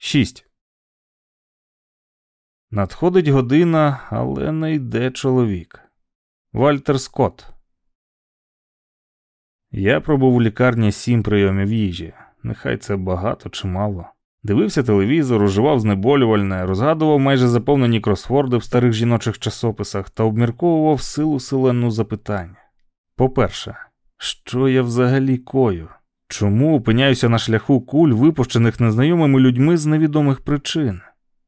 6. Надходить година, але не йде чоловік. Вальтер Скотт. Я пробув у лікарні сім прийомів їжі. Нехай це багато чи мало. Дивився телевізор, уживав знеболювальне, розгадував майже заповнені кросворди в старих жіночих часописах та обмірковував силу селену запитань. По-перше, що я взагалі кою? Чому опиняюся на шляху куль, випущених незнайомими людьми з невідомих причин?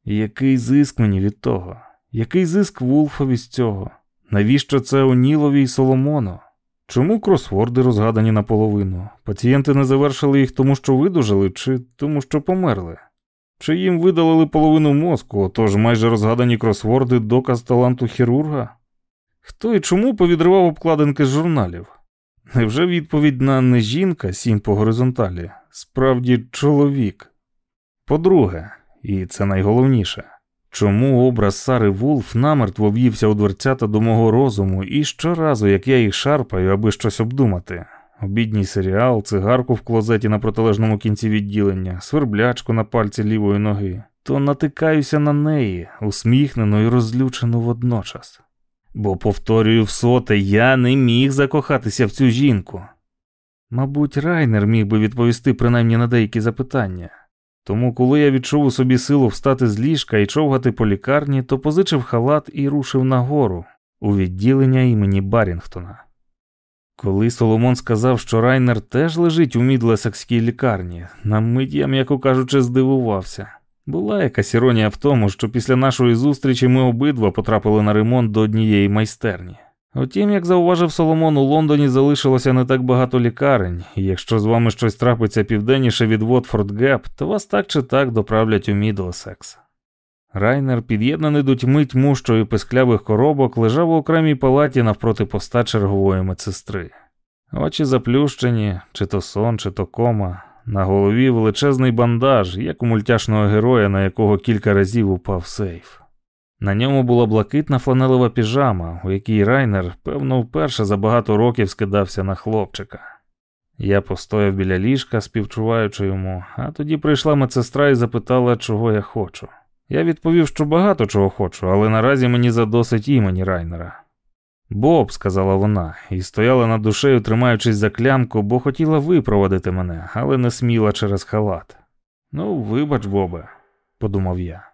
Який зиск мені від того? Який зиск Вулфові з цього? Навіщо це Онілові й Соломону? Чому кросворди розгадані наполовину? Пацієнти не завершили їх тому, що видужали, чи тому, що померли? Чи їм видалили половину мозку, отож майже розгадані кросворди доказ таланту хірурга? Хто і чому повідривав обкладинки з журналів? Невже відповідь на не жінка, сім по горизонталі, справді чоловік? По-друге, і це найголовніше, чому образ Сари Вулф намертво в'ївся у дверцята до мого розуму, і щоразу, як я їх шарпаю, аби щось обдумати, обідній серіал, цигарку в клозеті на протилежному кінці відділення, сверблячку на пальці лівої ноги, то натикаюся на неї, усміхнену і розлючену водночас. Бо, повторюю всоте, я не міг закохатися в цю жінку. Мабуть, Райнер міг би відповісти принаймні на деякі запитання. Тому, коли я відчув у собі силу встати з ліжка і човгати по лікарні, то позичив халат і рушив нагору у відділення імені Барінгтона. Коли Соломон сказав, що Райнер теж лежить у Мідлесекській лікарні, на мить я, м'яко кажучи, здивувався. Була якась іронія в тому, що після нашої зустрічі ми обидва потрапили на ремонт до однієї майстерні. Втім, як зауважив Соломон, у Лондоні залишилося не так багато лікарень, і якщо з вами щось трапиться південніше від Вотфорд Геп, то вас так чи так доправлять у Мідлсекс. Райнер, під'єднаний до тьми тьмущої писклявих коробок, лежав у окремій палаті навпроти поста чергової медсестри. Очі заплющені, чи то сон, чи то кома, на голові величезний бандаж, як у мультяшного героя, на якого кілька разів упав сейф. На ньому була блакитна фланелева піжама, у якій Райнер, певно, вперше за багато років скидався на хлопчика. Я постояв біля ліжка, співчуваючи йому, а тоді прийшла медсестра і запитала, чого я хочу. Я відповів, що багато чого хочу, але наразі мені задосить імені Райнера. Боб, сказала вона, і стояла над душею, тримаючись за клямку, бо хотіла випроводити мене, але не сміла через халат. Ну, вибач, Бобе, подумав я.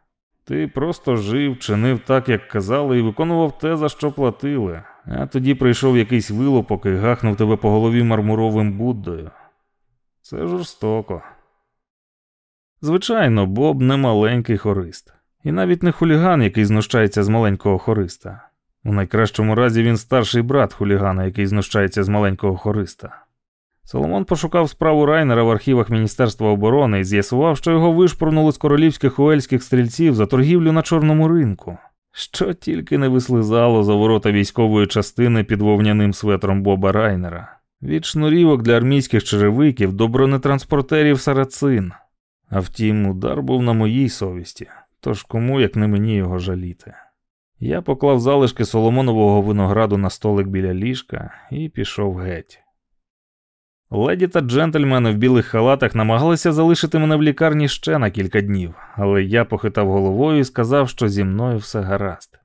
Ти просто жив, чинив так, як казали, і виконував те, за що платили, а тоді прийшов якийсь вилупок і гахнув тебе по голові мармуровим Буддою. Це жорстоко. Звичайно, Боб не маленький хорист, і навіть не хуліган, який знущається з маленького хориста. У найкращому разі він старший брат хулігана, який знущається з маленького хориста. Соломон пошукав справу Райнера в архівах Міністерства оборони і з'ясував, що його вишпорнули з королівських уельських стрільців за торгівлю на чорному ринку, що тільки не вислизало за ворота військової частини під вовняним светром Боба Райнера, від шнурівок для армійських черевиків до бронетранспортерів сарацин. А втім, удар був на моїй совісті, тож кому як не мені його жаліти. Я поклав залишки соломонового винограду на столик біля ліжка і пішов геть. Леді та джентльмени в білих халатах намагалися залишити мене в лікарні ще на кілька днів, але я похитав головою і сказав, що зі мною все гаразд.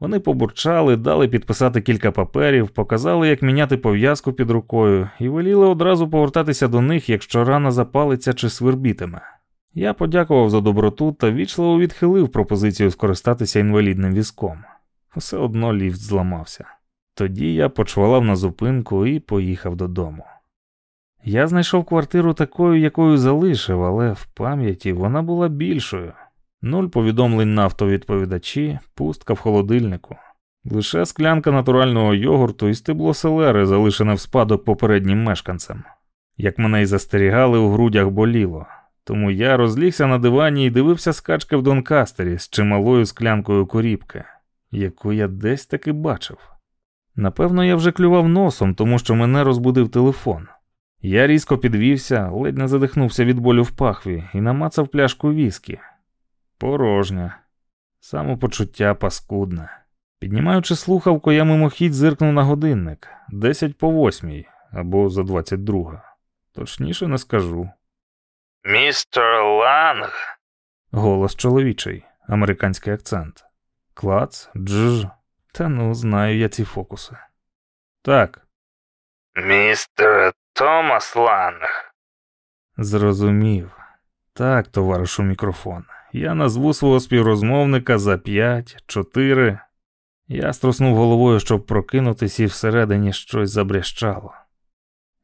Вони побурчали, дали підписати кілька паперів, показали, як міняти пов'язку під рукою, і веліли одразу повертатися до них, якщо рана запалиться чи свербітиме. Я подякував за доброту та вічливо відхилив пропозицію скористатися інвалідним візком. Все одно ліфт зламався. Тоді я почвалав на зупинку і поїхав додому. Я знайшов квартиру такою, якою залишив, але в пам'яті вона була більшою. Нуль повідомлень на автовідповідачі, пустка в холодильнику, лише склянка натурального йогурту і стебло селери, залишене в спадок попереднім мешканцям. Як мене й застерігали, у грудях боліло, тому я розлігся на дивані і дивився скачки в Донкастері з чималою склянкою корібки, яку я десь таки бачив. Напевно, я вже клював носом, тому що мене розбудив телефон. Я різко підвівся, ледь не задихнувся від болю в пахві і намацав пляшку віскі. Порожня, самопочуття паскудне. Піднімаючи слухавку, я мимохідь зиркнув на годинник десять по восьмій або за двадцять друга. Точніше не скажу. Містер Ланг. Голос чоловічий, американський акцент. Клац, дж. Та ну, знаю я ці фокуси. Так. Містер Томас Ланг. Зрозумів. Так, товаришу мікрофон. Я назву свого співрозмовника за п'ять, чотири. Я струснув головою, щоб прокинутись, і всередині щось забрящало.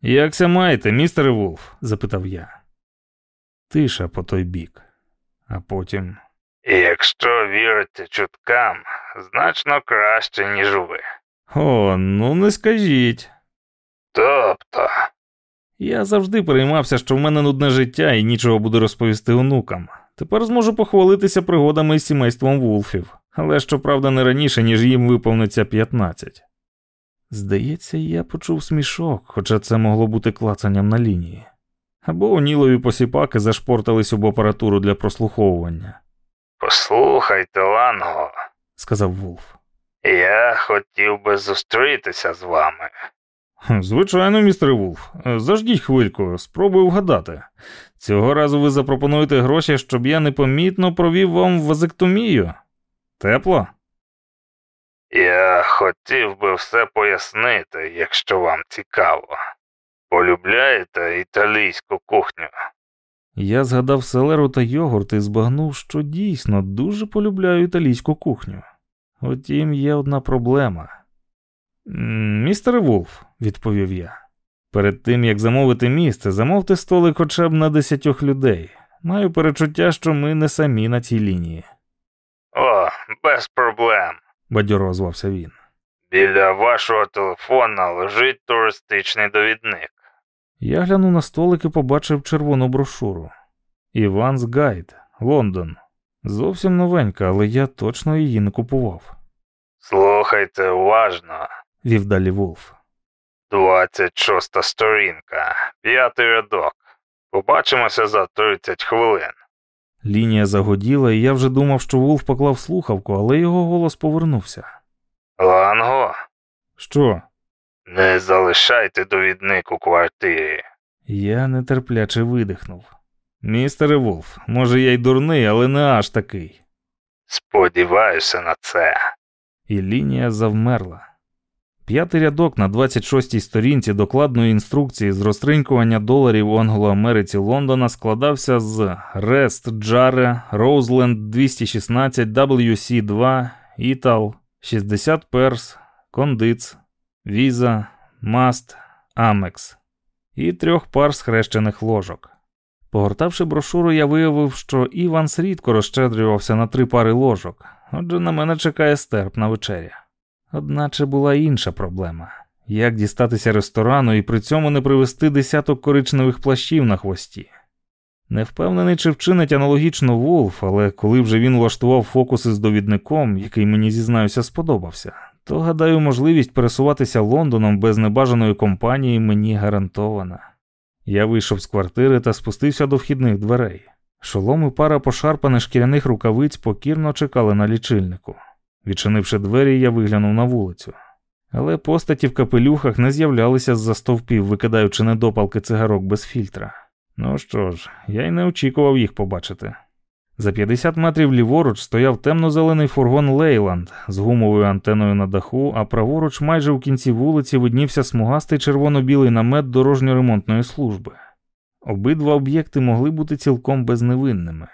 Якся маєте, містере Вулф? запитав я. Тиша по той бік, а потім. Якщо вірити чуткам, значно краще, ніж ви. О, ну не скажіть. Тобто, Я завжди переймався, що в мене нудне життя і нічого буду розповісти онукам. Тепер зможу похвалитися пригодами із сімейством Вулфів, але щоправда не раніше, ніж їм виповниться 15. Здається, я почув смішок, хоча це могло бути клацанням на лінії. Або онілові посіпаки зашпортались об апаратуру для прослуховування, послухайте, Ланго, сказав Вулф. я хотів би зустрітися з вами. Звичайно, містер Вулф. Заждіть хвильку, спробую вгадати. Цього разу ви запропонуєте гроші, щоб я непомітно провів вам вазектомію. Тепло? Я хотів би все пояснити, якщо вам цікаво. Полюбляєте італійську кухню? Я згадав селеру та йогурт і збагнув, що дійсно дуже полюбляю італійську кухню. Утім, є одна проблема. «М, Містере Вулф, відповів я. Перед тим як замовити місце, замовте столик хоча б на десятьох людей. Маю перечуття, що ми не самі на цій лінії, О, без проблем. бадьоро озвався він. Біля вашого телефона лежить туристичний довідник. Я глянув на столик і побачив червону брошуру. Іванс Гайд, Лондон. Зовсім новенька, але я точно її не купував, Слухайте уважно. вів далі Вулф. 26 сторінка, п'ятий рядок. Побачимося за 30 хвилин. Лінія загоділа, і я вже думав, що Вулф поклав слухавку, але його голос повернувся. Ланго, Що? Не залишайте довідник у квартирі. Я нетерпляче видихнув. Містере Вулф, може я й дурний, але не аж такий. Сподіваюся на це. І лінія завмерла. П'ятий рядок на 26-й сторінці докладної інструкції з розтринькування доларів у Англо-Америці Лондона складався з Рест Джаре, Роузленд 216, WC2, Італ, 60 Перс, Кондиц, Віза, Маст, Амекс і трьох пар схрещених ложок. Погортавши брошуру, я виявив, що Іванс рідко розщедрювався на три пари ложок, отже на мене чекає стерпна вечеря. Одначе була інша проблема як дістатися ресторану і при цьому не привезти десяток коричневих плащів на хвості. Не впевнений, чи вчинить аналогічно Вулф, але коли вже він влаштував фокуси з довідником, який мені зізнаюся сподобався, то гадаю, можливість пересуватися Лондоном без небажаної компанії мені гарантована. Я вийшов з квартири та спустився до вхідних дверей. Шолом і пара пошарпаних шкіряних рукавиць покірно чекали на лічильнику. Відчинивши двері, я виглянув на вулицю. Але постаті в капелюхах не з'являлися з-за стовпів, викидаючи недопалки цигарок без фільтра. Ну що ж, я й не очікував їх побачити. За 50 метрів ліворуч стояв темно-зелений фургон Лейланд з гумовою антеною на даху, а праворуч майже в кінці вулиці виднівся смугастий червоно-білий намет дорожньо-ремонтної служби. Обидва об'єкти могли бути цілком безневинними.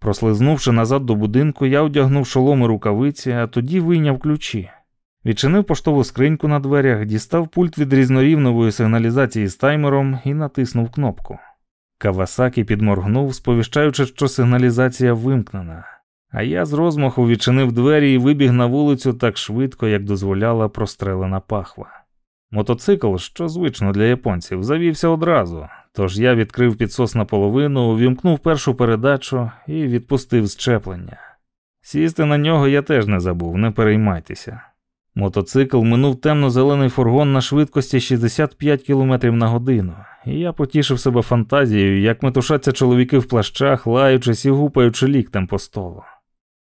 Прослизнувши назад до будинку, я одягнув шолом і рукавиці, а тоді вийняв ключі. Відчинив поштову скриньку на дверях, дістав пульт від різнорівнової сигналізації з таймером і натиснув кнопку. Кавасакі підморгнув, сповіщаючи, що сигналізація вимкнена. А я з розмаху відчинив двері і вибіг на вулицю так швидко, як дозволяла прострелена пахва. Мотоцикл, що звично для японців, завівся одразу, тож я відкрив підсос наполовину, увімкнув першу передачу і відпустив щеплення. Сісти на нього я теж не забув, не переймайтеся. Мотоцикл минув темно-зелений фургон на швидкості 65 км на годину, і я потішив себе фантазією, як метушаться чоловіки в плащах, лаючись і гупаючи ліктем по столу.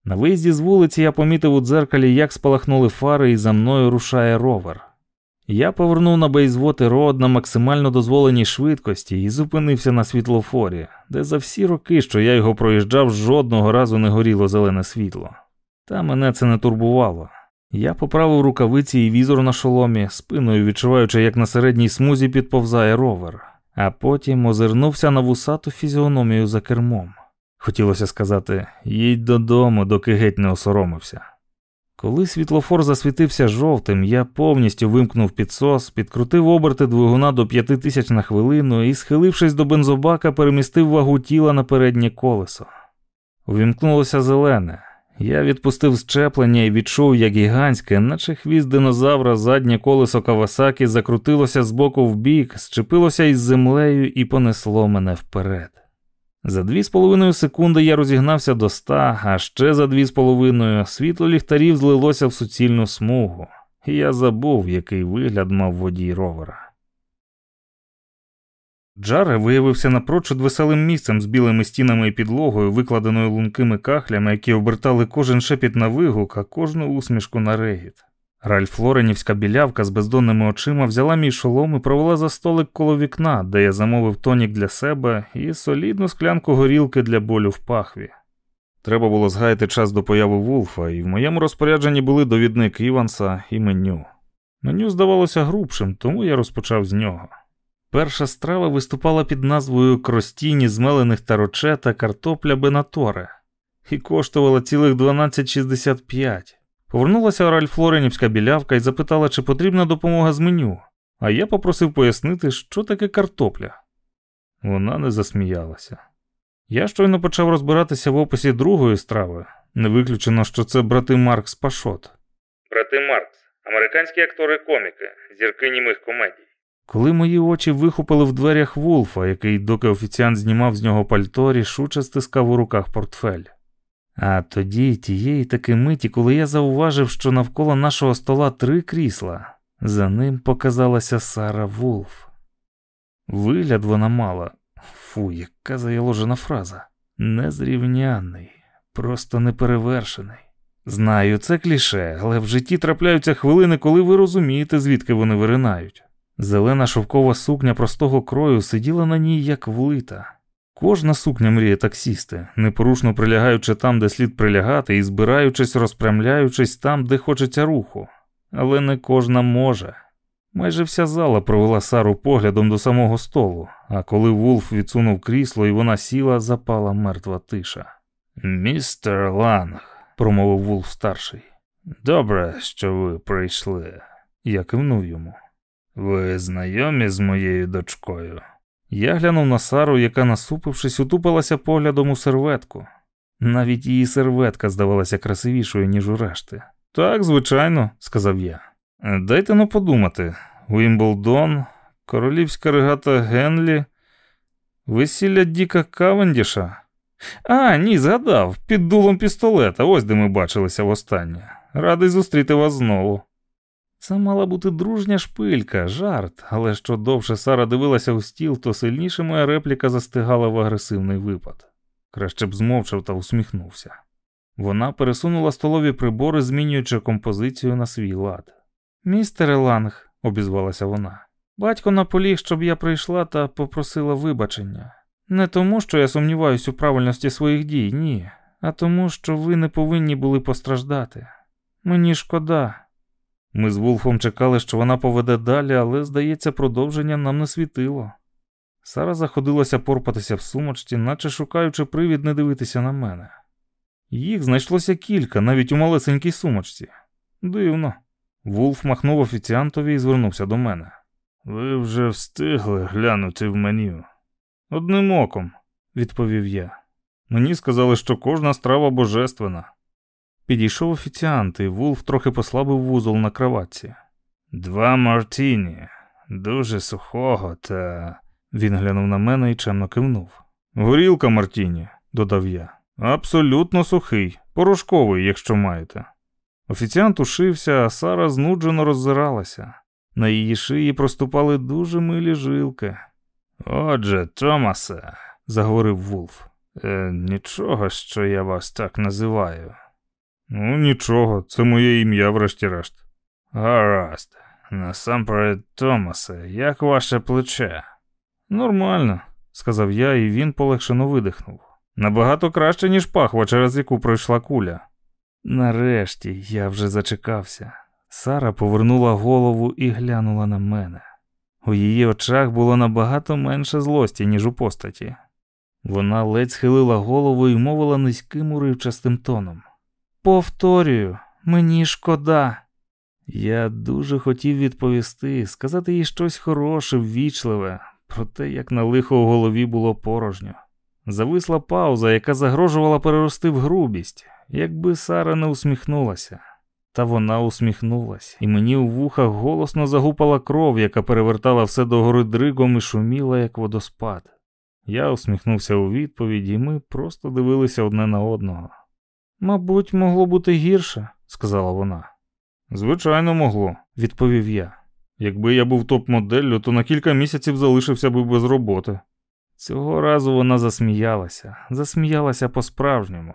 На виїзді з вулиці я помітив у дзеркалі, як спалахнули фари, і за мною рушає ровер. Я повернув на Бейзвоти род на максимально дозволеній швидкості і зупинився на світлофорі, де за всі роки, що я його проїжджав, жодного разу не горіло зелене світло. Та мене це не турбувало. Я поправив рукавиці і візор на шоломі, спиною відчуваючи, як на середній смузі підповзає ровер, а потім озирнувся на вусату фізіономію за кермом. Хотілося сказати їдь додому, доки геть не осоромився. Коли світлофор засвітився жовтим, я повністю вимкнув підсос, підкрутив оберти двигуна до п'яти тисяч на хвилину і, схилившись до бензобака, перемістив вагу тіла на переднє колесо. Увімкнулося зелене. Я відпустив щеплення і відчув, як гігантське, наче хвіст динозавра, заднє колесо Кавасакі закрутилося з боку в бік, зчепилося із землею і понесло мене вперед. За дві з половиною секунди я розігнався до ста, а ще за дві з половиною світло ліхтарів злилося в суцільну смугу, я забув, який вигляд мав водій ровера. Джаре виявився напрочуд веселим місцем з білими стінами і підлогою, викладеною лункими кахлями, які обертали кожен шепіт на вигук, а кожну усмішку на регіт. Ральф Флоренівська білявка з бездонними очима взяла мій шолом і провела за столик коло вікна, де я замовив тонік для себе і солідну склянку горілки для болю в пахві. Треба було згаяти час до появи Вулфа, і в моєму розпорядженні були довідник Іванса і меню. Меню здавалося грубшим, тому я розпочав з нього. Перша страва виступала під назвою Кростіні змелених тароче та картопля Бенаторе і коштувала цілих 12,65. Повернулася Ральф Флоренівська білявка і запитала, чи потрібна допомога з меню, а я попросив пояснити, що таке картопля. Вона не засміялася. Я щойно почав розбиратися в описі другої страви, не виключено, що це брати Маркс Пашот. Брати Маркс, американські актори-коміки, зірки німих комедій. Коли мої очі вихопили в дверях Вулфа, який, доки офіціант знімав з нього пальто, рішуче стискав у руках портфель. А тоді, тієї таки миті, коли я зауважив, що навколо нашого стола три крісла, за ним показалася Сара Вулф. Вигляд вона мала, фу, яка заяложена фраза. Незрівняний, просто неперевершений. Знаю, це кліше, але в житті трапляються хвилини, коли ви розумієте, звідки вони виринають. Зелена шовкова сукня простого крою сиділа на ній, як влита. Кожна сукня мріє так сісти, непорушно прилягаючи там, де слід прилягати, і збираючись, розпрямляючись там, де хочеться руху. Але не кожна може. Майже вся зала провела Сару поглядом до самого столу, а коли Вулф відсунув крісло і вона сіла, запала мертва тиша. Містер Ланг, промовив Вулф старший. Добре, що ви прийшли. Я кивнув йому. Ви знайомі з моєю дочкою? Я глянув на Сару, яка, насупившись, утупилася поглядом у серветку. Навіть її серветка здавалася красивішою, ніж у решти. Так, звичайно, сказав я. Дайте ну подумати: Уімблдон, королівська регата Генлі, весілля Діка Кавендіша. А, ні, згадав, під дулом пістолета, ось де ми бачилися востаннє. Радий зустріти вас знову. Це мала бути дружня шпилька, жарт, але що довше Сара дивилася у стіл, то сильніше моя репліка застигала в агресивний випад. Краще б змовчав та усміхнувся. Вона пересунула столові прибори, змінюючи композицію на свій лад. Містере Ланг, обізвалася вона, батько наполіг, щоб я прийшла та попросила вибачення. Не тому, що я сумніваюся у правильності своїх дій, ні, а тому, що ви не повинні були постраждати. Мені шкода. Ми з Вулфом чекали, що вона поведе далі, але, здається, продовження нам не світило. Сара заходилася порпатися в сумочці, наче шукаючи привід не дивитися на мене. Їх знайшлося кілька, навіть у малесенькій сумочці. Дивно. Вулф махнув офіціантові і звернувся до мене. Ви вже встигли глянути в меню. Одним оком, відповів я. Мені сказали, що кожна страва божественна. Підійшов офіціант, і Вулф трохи послабив вузол на кроватці. Два мартіні, дуже сухого, та. Він глянув на мене і чемно кивнув. Горілка Мартіні, додав я. Абсолютно сухий, порошковий, якщо маєте. Офіціант ушився, а Сара знуджено роззиралася. На її шиї проступали дуже милі жилки. Отже, Томасе, заговорив Вулф, е, нічого, що я вас так називаю. Ну, нічого, це моє ім'я, врешті-решт. Гаразд. Насамперед, Томасе, як ваше плече? Нормально, сказав я, і він полегшено видихнув. Набагато краще, ніж пахва, через яку пройшла куля. Нарешті я вже зачекався. Сара повернула голову і глянула на мене. У її очах було набагато менше злості, ніж у постаті. Вона ледь схилила голову і мовила низьким уривчастим тоном. Повторюю, мені шкода. Я дуже хотів відповісти, сказати їй щось хороше, ввічливе, про те, як на лихо у голові було порожньо. Зависла пауза, яка загрожувала перерости в грубість, якби Сара не усміхнулася. Та вона усміхнулась, і мені у вухах голосно загупала кров, яка перевертала все догори дригом і шуміла, як водоспад. Я усміхнувся у відповідь, і ми просто дивилися одне на одного. Мабуть, могло бути гірше, сказала вона. Звичайно, могло, відповів я. Якби я був топ-моделлю, то на кілька місяців залишився би без роботи. Цього разу вона засміялася, засміялася по-справжньому,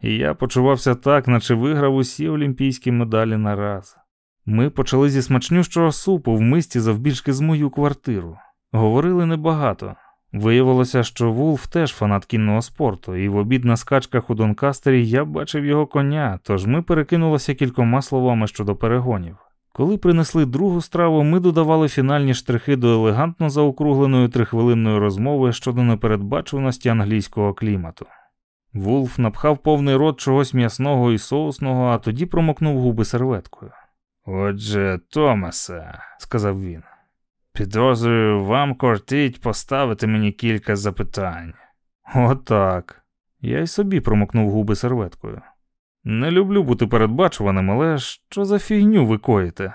і я почувався так, наче виграв усі олімпійські медалі на раз. Ми почали зі смачнющого супу в мисті завбільшки з мою квартиру. Говорили небагато. Виявилося, що Вулф теж фанат кінного спорту, і в обід на скачках у Донкастері я бачив його коня, тож ми перекинулися кількома словами щодо перегонів. Коли принесли другу страву, ми додавали фінальні штрихи до елегантно заокругленої трихвилинної розмови щодо непередбачуваності англійського клімату. Вулф напхав повний рот чогось м'ясного і соусного, а тоді промокнув губи серветкою. Отже, Томасе, сказав він, підозрюю, вам кортить поставити мені кілька запитань. Отак. Я й собі промокнув губи серветкою. Не люблю бути передбачуваним, але що за фігню ви коїте?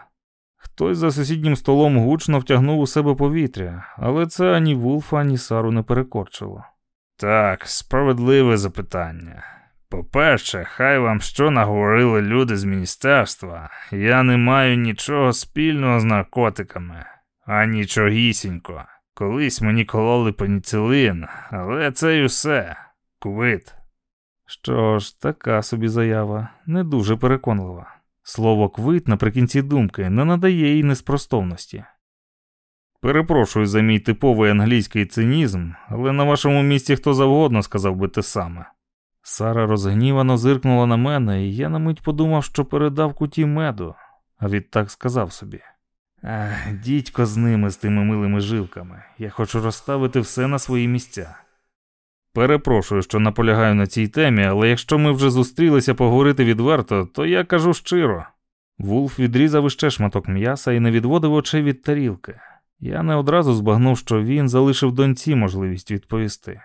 Хтось за сусіднім столом гучно втягнув у себе повітря, але це ані Вулфа, ані Сару не перекорчило. Так, справедливе запитання. По-перше, хай вам що наговорили люди з міністерства. Я не маю нічого спільного з наркотиками, а нічогісінько. Колись мені кололи пеніцилин, але це й усе. Квит. Що ж, така собі заява, не дуже переконлива. Слово квит наприкінці думки не надає їй неспростовності. Перепрошую за мій типовий англійський цинізм, але на вашому місці хто завгодно сказав би те саме. Сара розгнівано зиркнула на мене, і я на мить подумав, що передав куті меду, а відтак сказав собі: Ах, дідько з ними, з тими милими жилками. Я хочу розставити все на свої місця. Перепрошую, що наполягаю на цій темі, але якщо ми вже зустрілися поговорити відверто, то я кажу щиро. Вулф відрізав іще шматок м'яса і не відводив очей від тарілки. Я не одразу збагнув, що він залишив доньці можливість відповісти.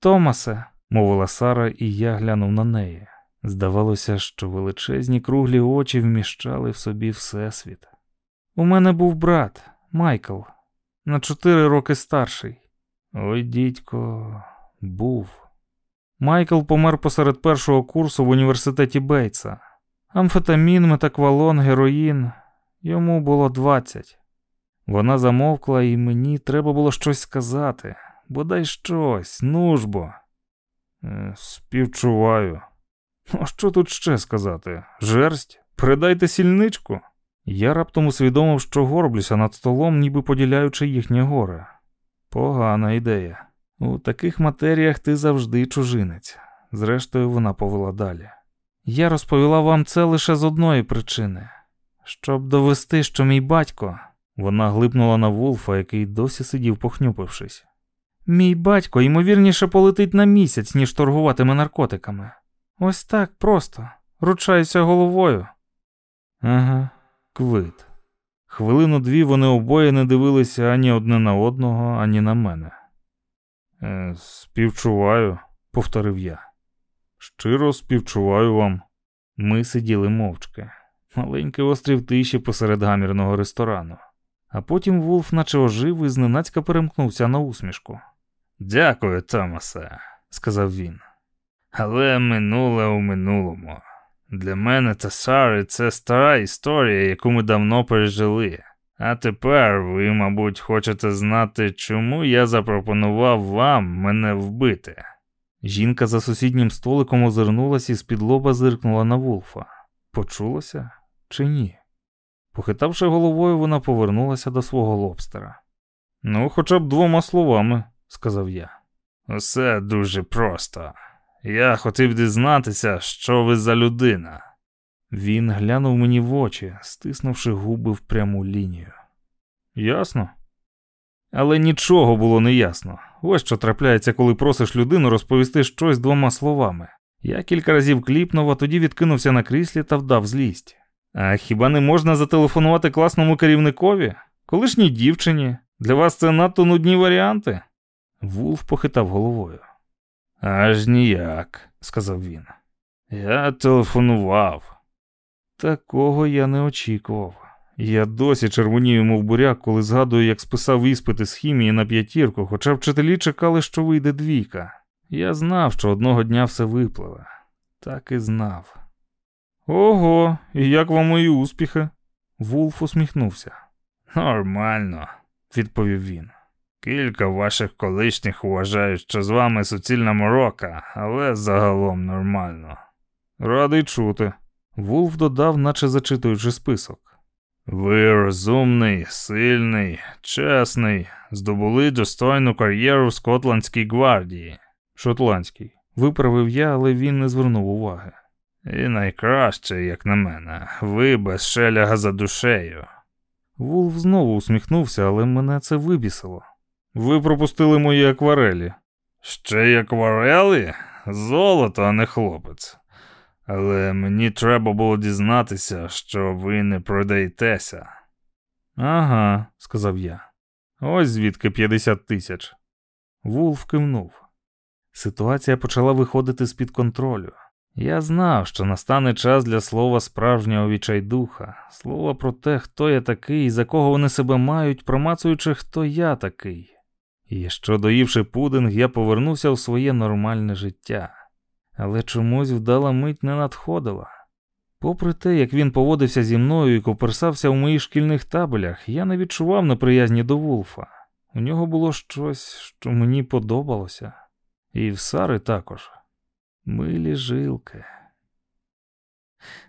Томасе, мовила Сара, і я глянув на неї. Здавалося, що величезні круглі очі вміщали в собі всесвіт. У мене був брат, Майкл, на чотири роки старший. Ой, дідько, був. Майкл помер посеред першого курсу в університеті Бейтса. Амфетамін, метаквалон, героїн. Йому було двадцять. Вона замовкла, і мені треба було щось сказати, бодай щось, ну ж бо. Е, співчуваю. А що тут ще сказати? Жерсть? Передайте сільничку. Я раптом усвідомив, що горблюся над столом, ніби поділяючи їхнє горе. Погана ідея. У таких матеріях ти завжди чужинець. Зрештою, вона повела далі. Я розповіла вам це лише з одної причини, щоб довести, що мій батько. Вона глипнула на Вулфа, який досі сидів, похнюпившись. Мій батько, ймовірніше, полетить на місяць, ніж торгуватиме наркотиками. Ось так просто. Ручаюся головою. Ага, квит. Хвилину дві вони обоє не дивилися ані одне на одного, ані на мене. Е, співчуваю, повторив я. Щиро співчуваю вам. Ми сиділи мовчки. Маленький острів тиші посеред гамірного ресторану. А потім Вулф наче ожив і зненацька перемкнувся на усмішку. Дякую, Томасе, сказав він. Але минуле у минулому. Для мене та Сари це стара історія, яку ми давно пережили. А тепер ви, мабуть, хочете знати, чому я запропонував вам мене вбити. Жінка за сусіднім столиком озирнулась і з-під лоба зиркнула на Вулфа. Почулося чи ні? Похитавши головою, вона повернулася до свого лобстера. Ну, хоча б двома словами, сказав я. Усе дуже просто. Я хотів дізнатися, що ви за людина. Він глянув мені в очі, стиснувши губи в пряму лінію. Ясно? Але нічого було не ясно. Ось що трапляється, коли просиш людину розповісти щось двома словами. Я кілька разів кліпнув, а тоді відкинувся на кріслі та вдав злість. А хіба не можна зателефонувати класному керівникові? Колишній дівчині? Для вас це надто нудні варіанти? Вулф похитав головою. Аж ніяк, сказав він. Я телефонував. Такого я не очікував. Я досі червонію, мов буряк, коли згадую, як списав іспити з хімії на п'ятірку, хоча вчителі чекали, що вийде двійка. Я знав, що одного дня все випливе. Так і знав. Ого, і як вам мої успіхи? Вулф усміхнувся. Нормально, відповів він. Кілька ваших колишніх вважають, що з вами суцільна морока, але загалом нормально. Радий чути. Вулф додав, наче зачитуючи список. Ви розумний, сильний, чесний, здобули достойну кар'єру в Скотландській гвардії. Шотландський. Виправив я, але він не звернув уваги. І найкраще, як на мене, ви без шеляга за душею. Вулф знову усміхнувся, але мене це вибісило. Ви пропустили мої акварелі. Ще й акварели? Золото, а не хлопець. Але мені треба було дізнатися, що ви не продаєтеся. Ага, сказав я. Ось звідки 50 тисяч. Вулф кивнув. Ситуація почала виходити з-під контролю. Я знав, що настане час для слова справжнього відчайдуха, слова про те, хто я такий і за кого вони себе мають, промацуючи, хто я такий. І що доївши пудинг, я повернувся в своє нормальне життя. Але чомусь вдала мить не надходила. Попри те, як він поводився зі мною і коперсався в моїх шкільних табелях, я не відчував неприязні до Вулфа. У нього було щось, що мені подобалося, і в Сари також. Милі жилки.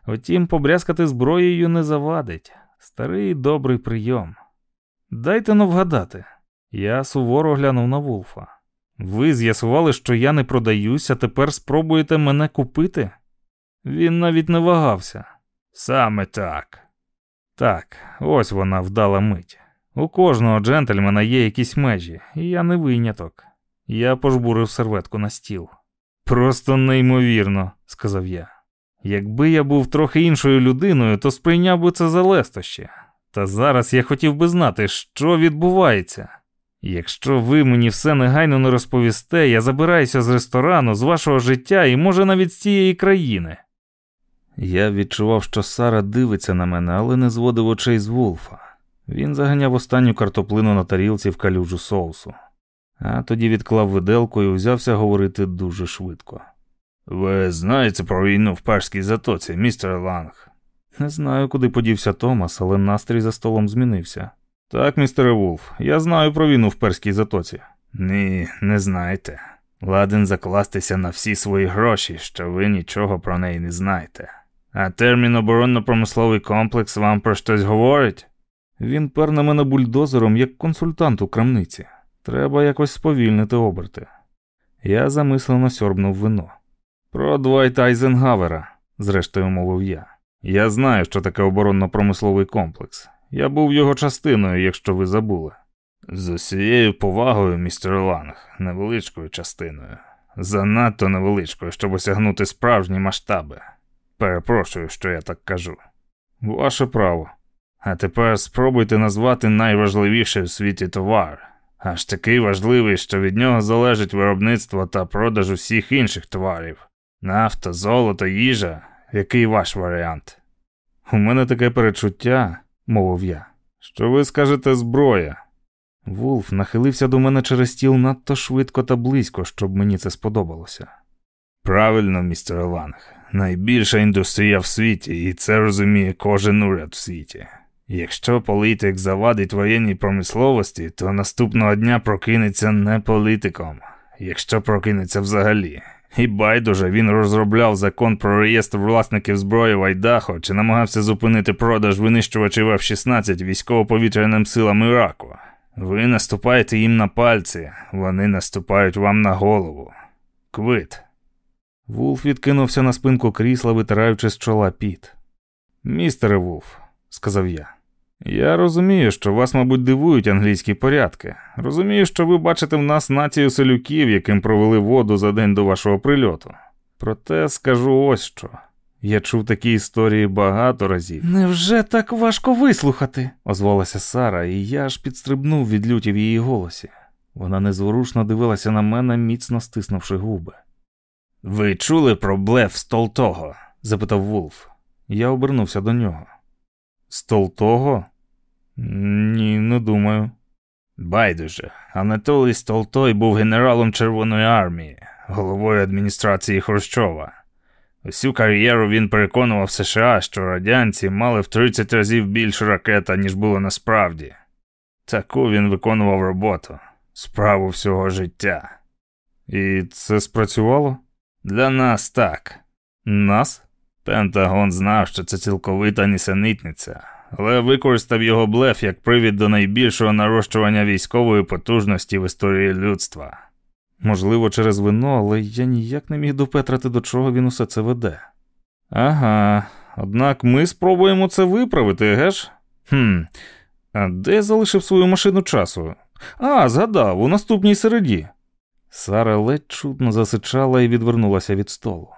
Втім, побрязкати зброєю не завадить. Старий добрий прийом. Дайте но вгадати. Я суворо глянув на Вулфа. Ви з'ясували, що я не продаюсь, а тепер спробуєте мене купити? Він навіть не вагався. Саме так. Так, ось вона вдала мить. У кожного джентльмена є якісь межі, і я не виняток. Я пожбурив серветку на стіл. Просто неймовірно, сказав я. Якби я був трохи іншою людиною, то сприйняв би це за лестощі. Та зараз я хотів би знати, що відбувається. Якщо ви мені все негайно не розповісте, я забираюся з ресторану, з вашого життя і, може, навіть з цієї країни. Я відчував, що Сара дивиться на мене, але не зводив очей з Вулфа. Він заганяв останню картоплину на тарілці в калюжу соусу, а тоді відклав виделку і взявся говорити дуже швидко. Ви знаєте про війну в перській затоці, містер Ланг? Не знаю, куди подівся Томас, але настрій за столом змінився. Так, містере Вулф, я знаю про війну в перській затоці. Ні, не знаєте. Ладен закластися на всі свої гроші, що ви нічого про неї не знаєте. А термін оборонно-промисловий комплекс вам про щось говорить? Він пер на мене бульдозером як консультант у крамниці. Треба якось сповільнити оберти. Я замислено сьорбнув вино. Про Двайта Айзенгавера, зрештою мовив я. Я знаю, що таке оборонно-промисловий комплекс. Я був його частиною, якщо ви забули. З усією повагою, містер Ланг, невеличкою частиною. Занадто невеличкою, щоб осягнути справжні масштаби. Перепрошую, що я так кажу. Ваше право. А тепер спробуйте назвати найважливіший у світі товар. Аж такий важливий, що від нього залежить виробництво та продаж усіх інших товарів. Нафта, золото, їжа. Який ваш варіант? У мене таке перечуття, мовив я, що ви скажете зброя. Вулф нахилився до мене через стіл надто швидко та близько, щоб мені це сподобалося. Правильно, містер Ланг, найбільша індустрія в світі, і це розуміє кожен уряд в світі. Якщо політик завадить воєнній промисловості, то наступного дня прокинеться не політиком, якщо прокинеться взагалі, І байдуже він розробляв закон про реєстр власників зброї в Айдахо чи намагався зупинити продаж винищувачів F-16 військово-повітряним силам Іраку. Ви наступаєте їм на пальці, вони наступають вам на голову. Квит. Вулф відкинувся на спинку крісла, витираючи з чола піт. Містере Вулф, сказав я. Я розумію, що вас, мабуть, дивують англійські порядки. Розумію, що ви бачите в нас націю селюків, яким провели воду за день до вашого прильоту. Проте скажу ось що. Я чув такі історії багато разів. Невже так важко вислухати? озвалася Сара, і я аж підстрибнув від люті в її голосі. Вона незворушно дивилася на мене, міцно стиснувши губи. Ви чули про блеф Столтого? запитав Вулф. Я обернувся до нього. Столтого? Ні, не думаю. Байдуже, Анатолій Столтой був генералом Червоної армії, головою адміністрації Хрущова. Усю кар'єру він переконував США, що радянці мали в 30 разів більше ракет, ніж було насправді. Таку він виконував роботу, справу всього життя. І це спрацювало? Для нас так. Нас? Пентагон знав, що це цілковита нісенітниця, але використав його блеф як привід до найбільшого нарощування військової потужності в історії людства. Можливо, через вино, але я ніяк не міг допетрати, до чого він усе це веде. Ага, однак ми спробуємо це виправити, геш? Хм, а де залишив свою машину часу? А, згадав, у наступній середі. Сара ледь чутно засичала і відвернулася від столу.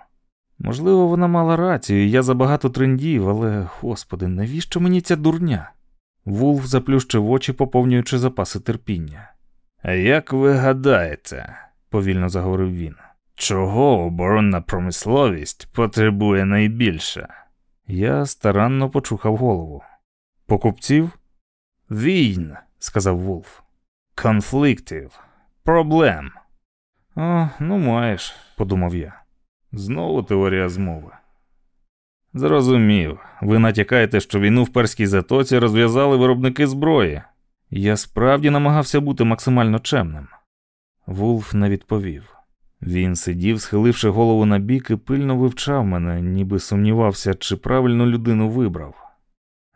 Можливо, вона мала рацію, я забагато трендів, але, господи, навіщо мені ця дурня? Вулф заплющив очі, поповнюючи запаси терпіння. Як ви гадаєте, повільно заговорив він, чого оборонна промисловість потребує найбільше? Я старанно почухав голову. Покупців? Війн, сказав Вулф. Конфліктів, проблем. О, ну маєш, подумав я. Знову теорія змови. Зрозумів, ви натякаєте, що війну в перській затоці розв'язали виробники зброї. Я справді намагався бути максимально чемним. Вулф не відповів. Він сидів, схиливши голову на бік і пильно вивчав мене, ніби сумнівався, чи правильну людину вибрав.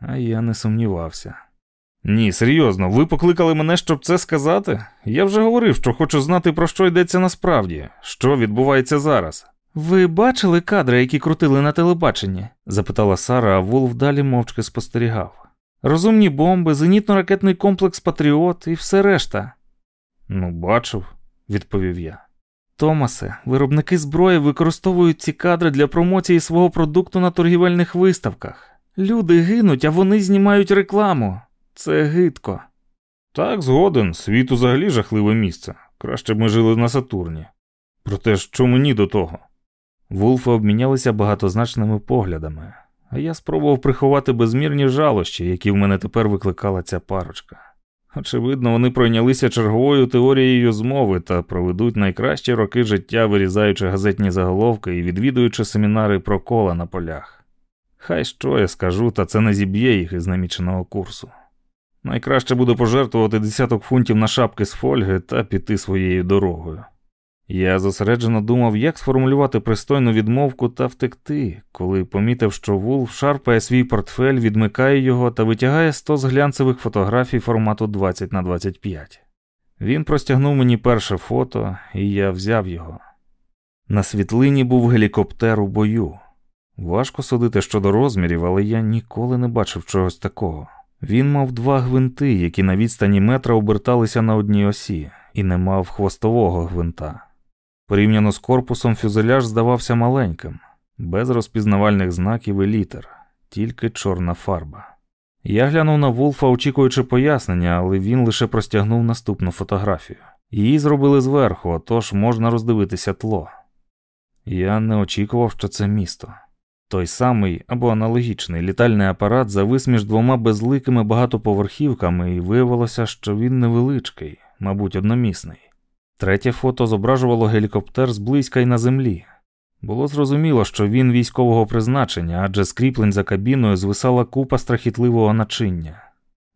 А я не сумнівався. Ні, серйозно, ви покликали мене, щоб це сказати? Я вже говорив, що хочу знати, про що йдеться насправді, що відбувається зараз. Ви бачили кадри, які крутили на телебаченні? запитала Сара, а Волф далі мовчки спостерігав. Розумні бомби, зенітно-ракетний комплекс Патріот і все решта. Ну, бачив, відповів я. Томасе, виробники зброї використовують ці кадри для промоції свого продукту на торгівельних виставках. Люди гинуть, а вони знімають рекламу. Це гидко. Так, згоден, світ взагалі жахливе місце. Краще б ми жили на Сатурні. Проте що мені до того? Вулфи обмінялися багатозначними поглядами, а я спробував приховати безмірні жалощі, які в мене тепер викликала ця парочка. Очевидно, вони пройнялися черговою теорією змови та проведуть найкращі роки життя, вирізаючи газетні заголовки і відвідуючи семінари про кола на полях. Хай що я скажу, та це не зіб'є їх із наміченого курсу. Найкраще буде пожертвувати десяток фунтів на шапки з фольги та піти своєю дорогою. Я зосереджено думав, як сформулювати пристойну відмовку та втекти, коли помітив, що Вулф шарпає свій портфель, відмикає його та витягає сто з глянцевих фотографій формату 20 на 25. Він простягнув мені перше фото, і я взяв його. На світлині був гелікоптер у бою. Важко судити щодо розмірів, але я ніколи не бачив чогось такого. Він мав два гвинти, які на відстані метра оберталися на одній осі, і не мав хвостового гвинта. Порівняно з корпусом фюзеляж здавався маленьким, без розпізнавальних знаків і літер, тільки чорна фарба. Я глянув на Вулфа, очікуючи пояснення, але він лише простягнув наступну фотографію. Її зробили зверху, отож можна роздивитися тло. Я не очікував, що це місто. Той самий або аналогічний літальний апарат завис між двома безликими багатоповерхівками, і виявилося, що він невеличкий, мабуть, одномісний. Третє фото зображувало гелікоптер зблизька й на землі. Було зрозуміло, що він військового призначення, адже з кріплень за кабіною звисала купа страхітливого начиння.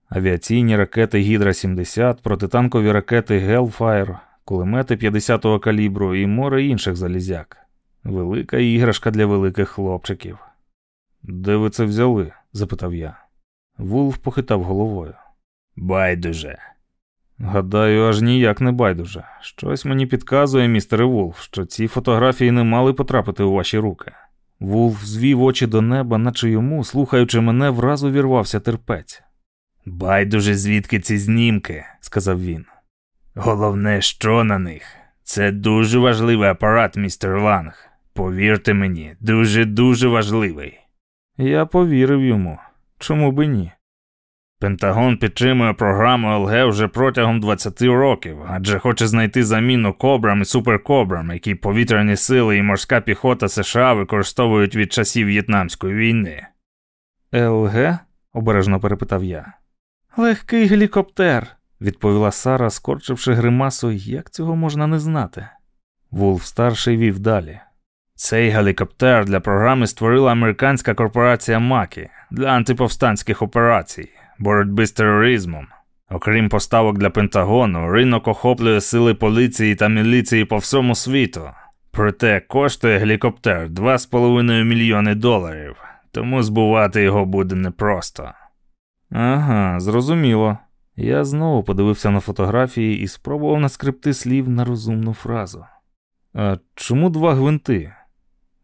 Авіаційні ракети Гідра 70, протитанкові ракети Hellfire, кулемети 50-го калібру і море інших залізяк. Велика іграшка для великих хлопчиків. Де ви це взяли? запитав я. Вулф похитав головою. Байдуже. Гадаю, аж ніяк не байдуже. Щось мені підказує, містере Вулф, що ці фотографії не мали потрапити у ваші руки. Вулф звів очі до неба, наче йому, слухаючи мене, вразу вірвався терпець. Байдуже, звідки ці знімки, сказав він. Головне, що на них. Це дуже важливий апарат, містер Ланг. Повірте мені, дуже-дуже важливий. Я повірив йому. Чому би ні? Пентагон підтримує програму ЛГ вже протягом 20 років, адже хоче знайти заміну кобрам і суперкобрам, які повітряні сили і морська піхота США використовують від часів В'єтнамської війни. ЛГ? обережно перепитав я. Легкий гелікоптер, відповіла Сара, скорчивши гримасу, як цього можна не знати. Вулф старший вів далі. Цей гелікоптер для програми створила американська корпорація Макі для антиповстанських операцій, боротьби з тероризмом. Окрім поставок для Пентагону, ринок охоплює сили поліції та міліції по всьому світу. Проте коштує гелікоптер 2,5 мільйони доларів, тому збувати його буде непросто. Ага, зрозуміло. Я знову подивився на фотографії і спробував наскрипти слів на розумну фразу. А чому два гвинти?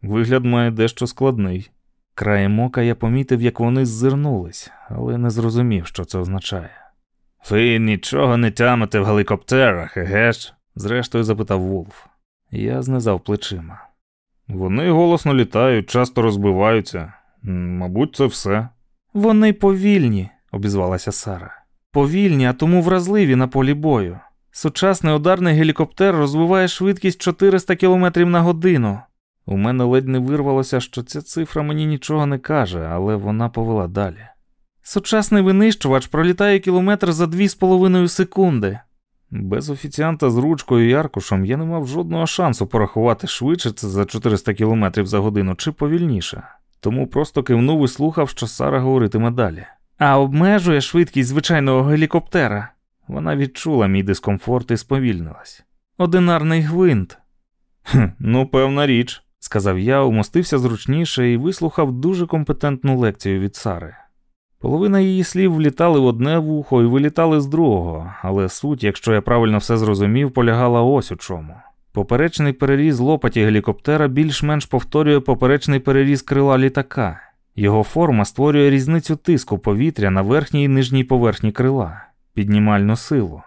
Вигляд має дещо складний. Краєм ока я помітив, як вони ззирнулись, але не зрозумів, що це означає. Ви нічого не тямите в гелікоптерах, еге ж? зрештою запитав Вулф. Я знизав плечима. Вони голосно літають, часто розбиваються. Мабуть, це все. Вони повільні, обізвалася Сара. Повільні, а тому вразливі на полі бою. Сучасний ударний гелікоптер розвиває швидкість 400 км на годину. У мене ледь не вирвалося, що ця цифра мені нічого не каже, але вона повела далі. Сучасний винищувач пролітає кілометр за 2,5 секунди. Без офіціанта з ручкою і аркушем я не мав жодного шансу порахувати швидше це за 400 км за годину чи повільніше, тому просто кивнув і слухав, що Сара говоритиме далі. А обмежує швидкість звичайного гелікоптера. Вона відчула мій дискомфорт і сповільнилась. Одинарний гвинт. «Хм, Ну, певна річ, сказав я, умостився зручніше і вислухав дуже компетентну лекцію від Сари. Половина її слів влітали в одне вухо і вилітали з другого, але суть, якщо я правильно все зрозумів, полягала ось у чому. Поперечний переріз лопаті гелікоптера більш-менш повторює поперечний переріз крила літака. Його форма створює різницю тиску повітря на верхній і нижній поверхні крила, піднімальну силу.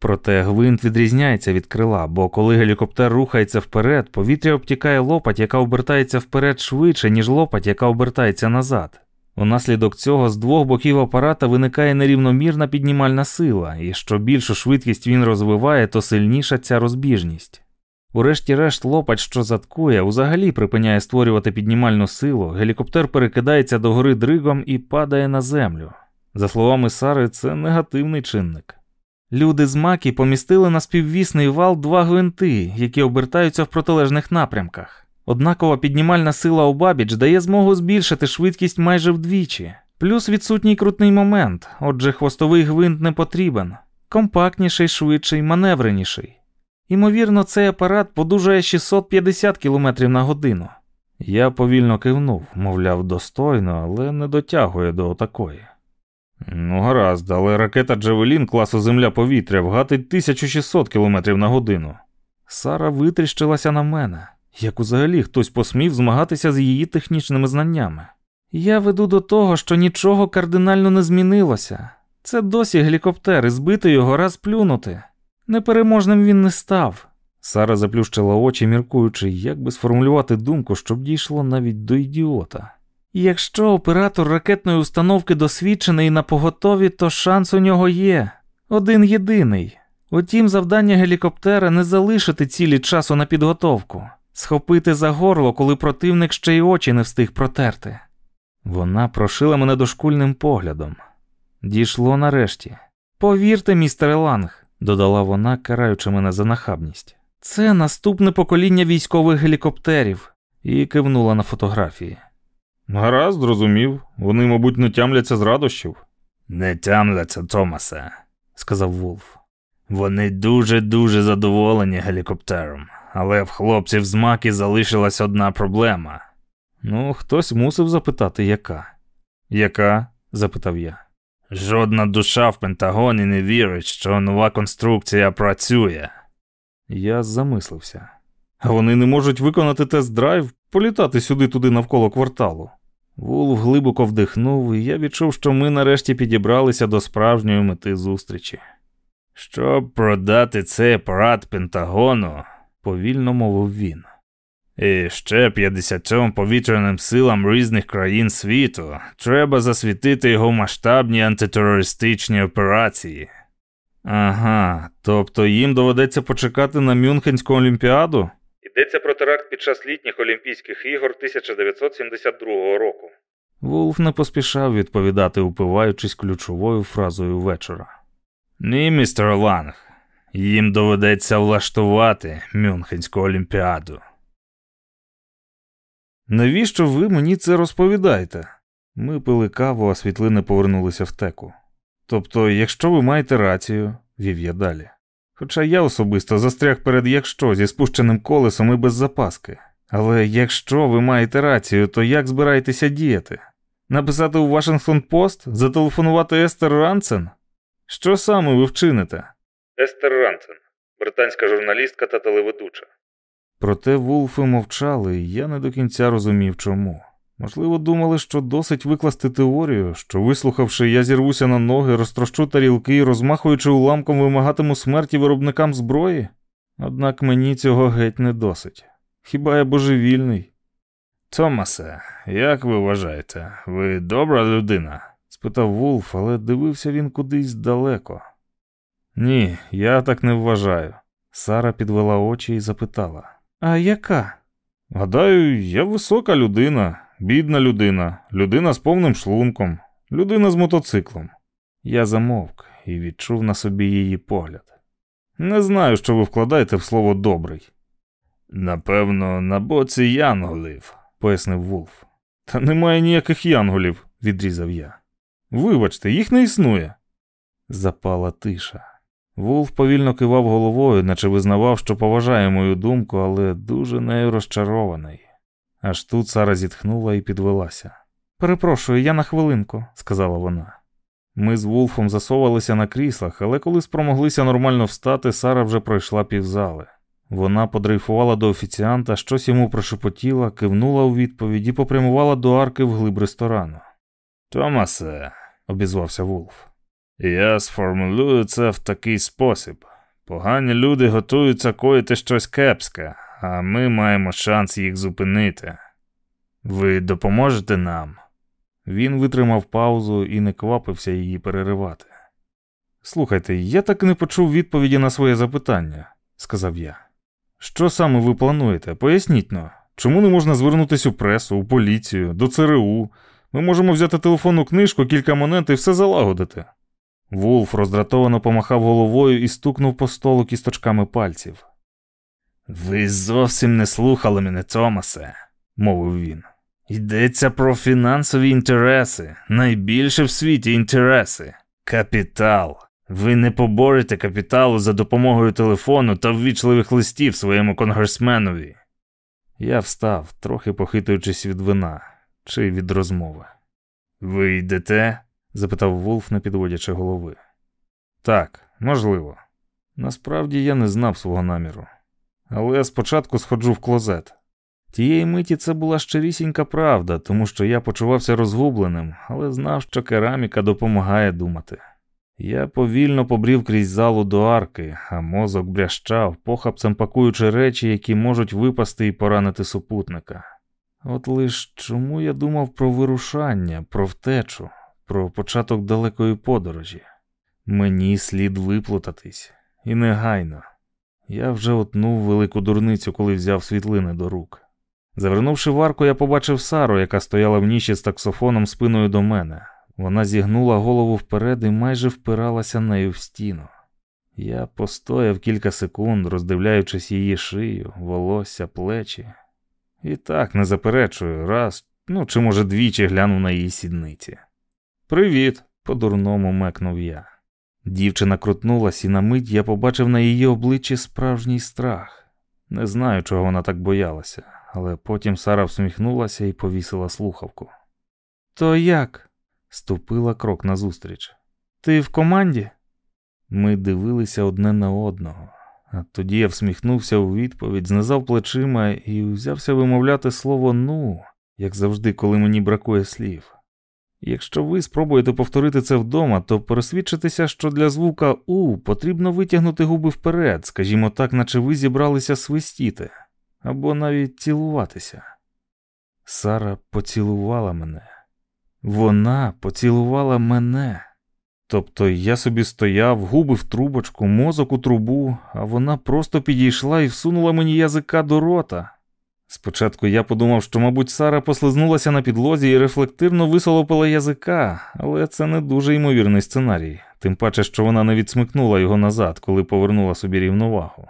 Проте гвинт відрізняється від крила, бо коли гелікоптер рухається вперед, повітря обтікає лопать, яка обертається вперед швидше, ніж лопать, яка обертається назад. Унаслідок цього з двох боків апарата виникає нерівномірна піднімальна сила, і що більшу швидкість він розвиває, то сильніша ця розбіжність. Урешті-решт, лопать, що заткує, взагалі припиняє створювати піднімальну силу, гелікоптер перекидається догори дригом і падає на землю. За словами Сари, це негативний чинник. Люди з макі помістили на співвісний вал два гвинти, які обертаються в протилежних напрямках. Однакова піднімальна сила у бабіч дає змогу збільшити швидкість майже вдвічі, плюс відсутній крутний момент, отже, хвостовий гвинт не потрібен, компактніший, швидший, маневреніший. Імовірно, цей апарат подужає 650 км на годину. Я повільно кивнув, мовляв, достойно, але не дотягує до отакої. Ну, гаразд, але ракета Джавелін класу Земля повітря вгатить 1600 км на годину. Сара витріщилася на мене, як взагалі хтось посмів змагатися з її технічними знаннями. Я веду до того, що нічого кардинально не змінилося. Це досі гелікоптер, і збити його раз плюнути. Непереможним він не став. Сара заплющила очі, міркуючи, як би сформулювати думку, щоб дійшло навіть до ідіота. Якщо оператор ракетної установки досвідчений і на поготові, то шанс у нього є один єдиний. Утім, завдання гелікоптера не залишити цілі часу на підготовку, схопити за горло, коли противник ще й очі не встиг протерти. Вона прошила мене дошкульним поглядом. Дійшло нарешті. Повірте, містере Ланг, додала вона, караючи мене за нахабність. Це наступне покоління військових гелікоптерів, і кивнула на фотографії. Гаразд, зрозумів. Вони, мабуть, не тямляться з радощів. Не тямляться, Томасе, сказав Волф. Вони дуже-дуже задоволені гелікоптером, але в хлопців з маки залишилась одна проблема. Ну, хтось мусив запитати, яка. Яка? запитав я. Жодна душа в Пентагоні не вірить, що нова конструкція працює. Я замислився. А вони не можуть виконати тест-драйв, політати сюди-туди навколо кварталу. Вулф глибоко вдихнув, і я відчув, що ми нарешті підібралися до справжньої мети зустрічі. Щоб продати цей апарат Пентагону, повільно мовив він. І ще 50 повітряним силам різних країн світу треба засвітити його масштабні антитерористичні операції. Ага, тобто їм доведеться почекати на Мюнхенську олімпіаду? Йдеться про теракт під час літніх Олімпійських ігор 1972 року. Вулф не поспішав відповідати, упиваючись ключовою фразою вечора. Ні, містер Ланг, їм доведеться влаштувати Мюнхенську олімпіаду. Навіщо ви мені це розповідаєте? Ми пили каву, а світлини повернулися в теку. Тобто, якщо ви маєте рацію, вів я далі. Хоча я особисто застряг перед якщо зі спущеним колесом і без запаски. Але якщо ви маєте рацію, то як збираєтеся діяти? Написати у Вашингтон Пост? Зателефонувати Естер Ранцен? Що саме ви вчините? Естер Ранцен, британська журналістка та телеведуча. Проте Вулфи мовчали, і я не до кінця розумів чому. Можливо, думали, що досить викласти теорію, що, вислухавши, я зірвуся на ноги, розтрощу тарілки і розмахуючи уламком, вимагатиму смерті виробникам зброї? Однак мені цього геть не досить. Хіба я божевільний? Томасе, як ви вважаєте, ви добра людина? спитав Вулф, але дивився він кудись далеко. Ні, я так не вважаю. Сара підвела очі і запитала: А яка? Гадаю, я висока людина, бідна людина, людина з повним шлунком, людина з мотоциклом. Я замовк і відчув на собі її погляд. Не знаю, що ви вкладаєте в слово добрий. Напевно, на боці янголів, пояснив Вулф. Та немає ніяких янголів, відрізав я. Вибачте, їх не існує. Запала тиша. Вулф повільно кивав головою, наче визнавав, що поважає мою думку, але дуже нею розчарований. Аж тут Сара зітхнула і підвелася. Перепрошую, я на хвилинку, сказала вона. Ми з Вулфом засовувалися на кріслах, але коли спромоглися нормально встати, Сара вже пройшла півзали. Вона подрейфувала до офіціанта, щось йому прошепотіла, кивнула у відповідь і попрямувала до арки в глиб ресторану. Томасе, обізвався Вулф. Я сформулюю це в такий спосіб. Погані люди готуються коїти щось кепське, а ми маємо шанс їх зупинити. Ви допоможете нам? Він витримав паузу і не квапився її переривати. Слухайте, я так і не почув відповіді на своє запитання, сказав я. Що саме ви плануєте? Поясніть но, чому не можна звернутися у пресу, у поліцію, до ЦРУ? Ми можемо взяти телефонну книжку, кілька монет і все залагодити. Вулф роздратовано помахав головою і стукнув по столу кісточками пальців. Ви зовсім не слухали мене, Томасе, мовив він. Йдеться про фінансові інтереси, найбільше в світі інтереси. Капітал. Ви не поборете капіталу за допомогою телефону та ввічливих листів своєму конгресменові. Я встав, трохи похитуючись від вина чи від розмови. Ви йдете? запитав Вулф, не підводячи голови. Так, можливо. Насправді я не знав свого наміру. Але спочатку сходжу в клозет. Тієї миті це була щирісінька правда, тому що я почувався розгубленим, але знав, що кераміка допомагає думати. Я повільно побрів крізь залу до арки, а мозок брящав, похапцем пакуючи речі, які можуть випасти і поранити супутника. От лиш чому я думав про вирушання, про втечу, про початок далекої подорожі? Мені слід виплутатись, і негайно. Я вже отнув велику дурницю, коли взяв світлини до рук. Завернувши в арку, я побачив Сару, яка стояла в ніші з таксофоном спиною до мене. Вона зігнула голову вперед і майже впиралася нею в стіну. Я постояв кілька секунд, роздивляючись її шию, волосся, плечі. І так не заперечую, раз, ну чи може двічі глянув на її сідниці. Привіт, по-дурному мекнув я. Дівчина крутнулась, і на мить я побачив на її обличчі справжній страх. Не знаю, чого вона так боялася, але потім Сара всміхнулася і повісила слухавку. То як? ступила крок назустріч. Ти в команді? Ми дивилися одне на одного, а тоді я всміхнувся у відповідь, знизав плечима і взявся вимовляти слово ну, як завжди, коли мені бракує слів. Якщо ви спробуєте повторити це вдома, то пересвідчитеся, що для звука У потрібно витягнути губи вперед, скажімо так, наче ви зібралися свистіти або навіть цілуватися. Сара поцілувала мене. Вона поцілувала мене. Тобто я собі стояв, губи в трубочку, мозок у трубу, а вона просто підійшла і всунула мені язика до рота. Спочатку я подумав, що, мабуть, Сара послизнулася на підлозі і рефлективно висолопила язика, але це не дуже ймовірний сценарій, тим паче, що вона не відсмикнула його назад, коли повернула собі рівновагу.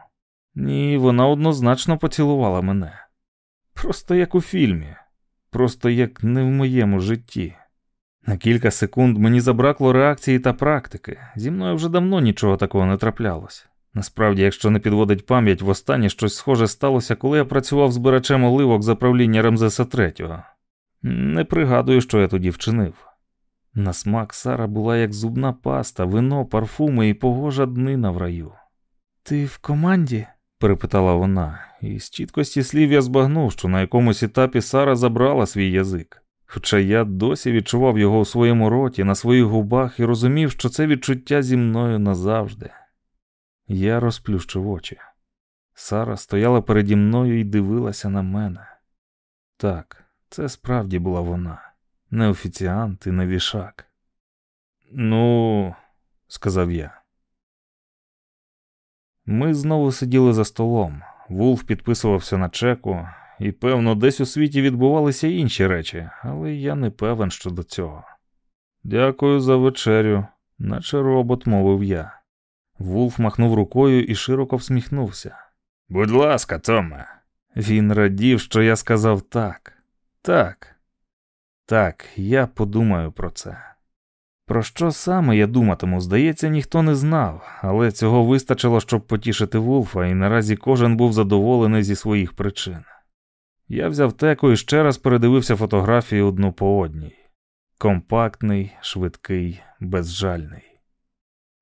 Ні, вона однозначно поцілувала мене. Просто як у фільмі, просто як не в моєму житті. На кілька секунд мені забракло реакції та практики. Зі мною вже давно нічого такого не траплялось. Насправді, якщо не підводить пам'ять, востаннє щось схоже сталося, коли я працював збирачем оливок за правління Рамзеса III. Не пригадую, що я тоді вчинив. На смак Сара була як зубна паста, вино, парфуми і погожа днина в раю. Ти в команді? перепитала вона, і з чіткості слів я збагнув, що на якомусь етапі Сара забрала свій язик. Хоча я досі відчував його у своєму роті, на своїх губах і розумів, що це відчуття зі мною назавжди. Я розплющив очі. Сара стояла переді мною і дивилася на мене. Так, це справді була вона, не офіціант і не вішак. Ну, сказав я. Ми знову сиділи за столом. Вулф підписувався на чеку, і, певно, десь у світі відбувалися інші речі, але я не певен щодо цього. Дякую за вечерю, наче робот мовив я. Вулф махнув рукою і широко всміхнувся. Будь ласка, Томе. Він радів, що я сказав так, так, так, я подумаю про це. Про що саме я думатиму, здається, ніхто не знав, але цього вистачило, щоб потішити Вулфа, і наразі кожен був задоволений зі своїх причин. Я взяв теку і ще раз передивився фотографії одну по одній. Компактний, швидкий, безжальний.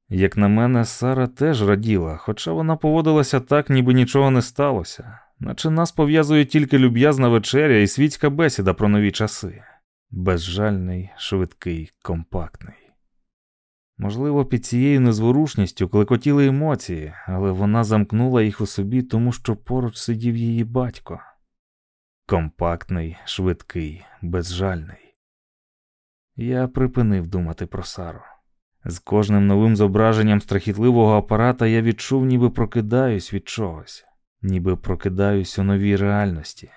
Як на мене, Сара теж раділа, хоча вона поводилася так, ніби нічого не сталося, наче нас пов'язує тільки люб'язна вечеря і світська бесіда про нові часи. Безжальний, швидкий, компактний. Можливо, під цією незворушністю клекотіли емоції, але вона замкнула їх у собі, тому що поруч сидів її батько. Компактний, швидкий, безжальний. Я припинив думати про Сару. З кожним новим зображенням страхітливого апарата я відчув, ніби прокидаюсь від чогось, ніби прокидаюсь у новій реальності.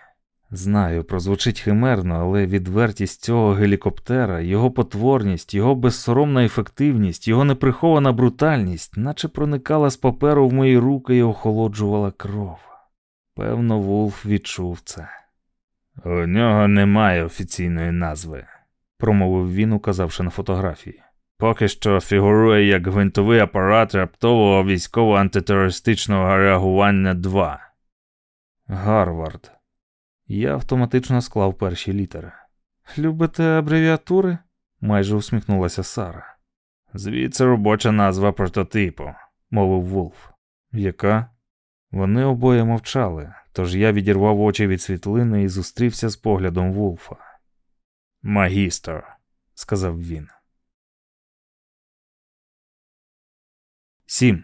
Знаю, прозвучить химерно, але відвертість цього гелікоптера, його потворність, його безсоромна ефективність, його неприхована брутальність, наче проникала з паперу в мої руки і охолоджувала кров. Певно, Вулф відчув це. У нього немає офіційної назви, промовив він, указавши на фотографії. Поки що фігурує як гвинтовий апарат раптового військово-антитерористичного реагування 2. Гарвард. Я автоматично склав перші літери. Любите абревіатури? майже усміхнулася Сара. Звідси робоча назва прототипу, мовив Вулф. Яка? Вони обоє мовчали, тож я відірвав очі від світлини і зустрівся з поглядом Вулфа. Магістр, сказав він. Сім.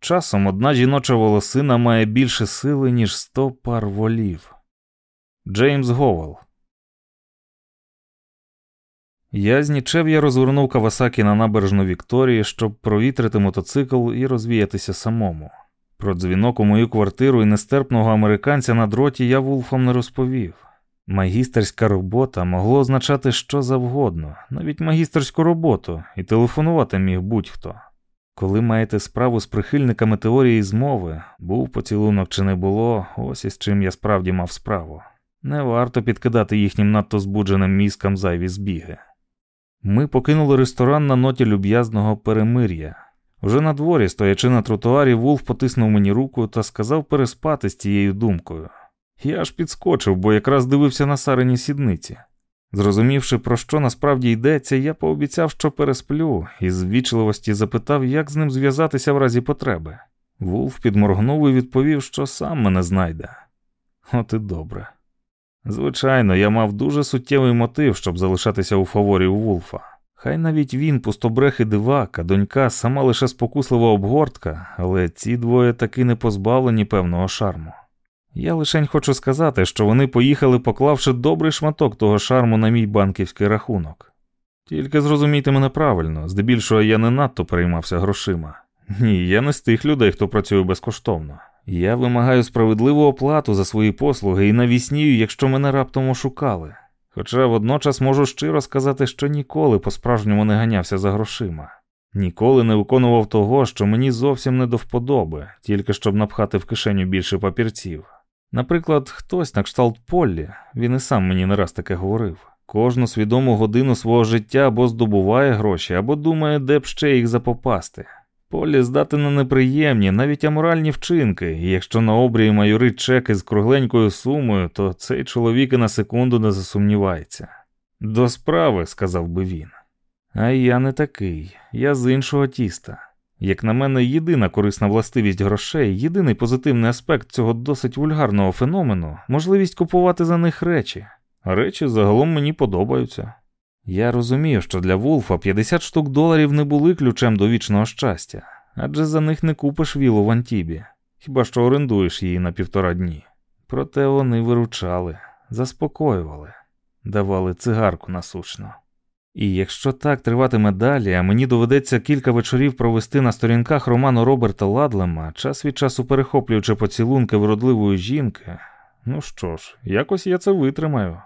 Часом одна жіноча волосина має більше сили, ніж сто пар волів. Джеймс Говел. Я з нічев'я розвернув Кавасакі на набережну Вікторії, щоб провітрити мотоцикл і розвіятися самому. Про дзвінок у мою квартиру і нестерпного американця на дроті я Вулфом не розповів. Магістерська робота могло означати що завгодно, навіть магістерську роботу, і телефонувати міг будь-хто. Коли маєте справу з прихильниками теорії змови, був поцілунок чи не було, ось із чим я справді мав справу. Не варто підкидати їхнім надто збудженим мізкам зайві збіги. Ми покинули ресторан на ноті люб'язного перемир'я. Уже на дворі, стоячи на тротуарі, Вулф потиснув мені руку та сказав переспати з цією думкою. Я аж підскочив, бо якраз дивився на сарині сідниці. Зрозумівши, про що насправді йдеться, я пообіцяв, що пересплю, і з ввічливості запитав, як з ним зв'язатися в разі потреби. Вулф підморгнув і відповів, що сам мене знайде. От і добре. Звичайно, я мав дуже суттєвий мотив, щоб залишатися у фаворі у Вулфа. Хай навіть він, пустобрех і дивак, а донька сама лише спокуслива обгортка, але ці двоє таки не позбавлені певного шарму. Я лишень хочу сказати, що вони поїхали, поклавши добрий шматок того шарму на мій банківський рахунок. Тільки зрозумійте мене правильно, здебільшого я не надто переймався грошима. Ні, я не з тих людей, хто працює безкоштовно. Я вимагаю справедливу оплату за свої послуги і навіснію, якщо мене раптом ошукали. Хоча водночас можу щиро сказати, що ніколи по-справжньому не ганявся за грошима, ніколи не виконував того, що мені зовсім не до вподоби, тільки щоб напхати в кишеню більше папірців. Наприклад, хтось на кшталт Поллі, він і сам мені не раз таке говорив. Кожну свідому годину свого життя або здобуває гроші, або думає, де б ще їх запопасти. Полі здати на неприємні, навіть аморальні вчинки, і якщо на обрії майорить чеки з кругленькою сумою, то цей чоловік і на секунду не засумнівається. До справи, сказав би він. А я не такий, я з іншого тіста. Як на мене, єдина корисна властивість грошей, єдиний позитивний аспект цього досить вульгарного феномену можливість купувати за них речі. Речі загалом мені подобаються. Я розумію, що для Вулфа 50 штук доларів не були ключем до вічного щастя, адже за них не купиш вілу в Антібі, хіба що орендуєш її на півтора дні. Проте вони виручали, заспокоювали, давали цигарку насущно. І якщо так триватиме далі, а мені доведеться кілька вечорів провести на сторінках роману Роберта Ладлема, час від часу перехоплюючи поцілунки вродливої жінки, ну що ж, якось я це витримаю.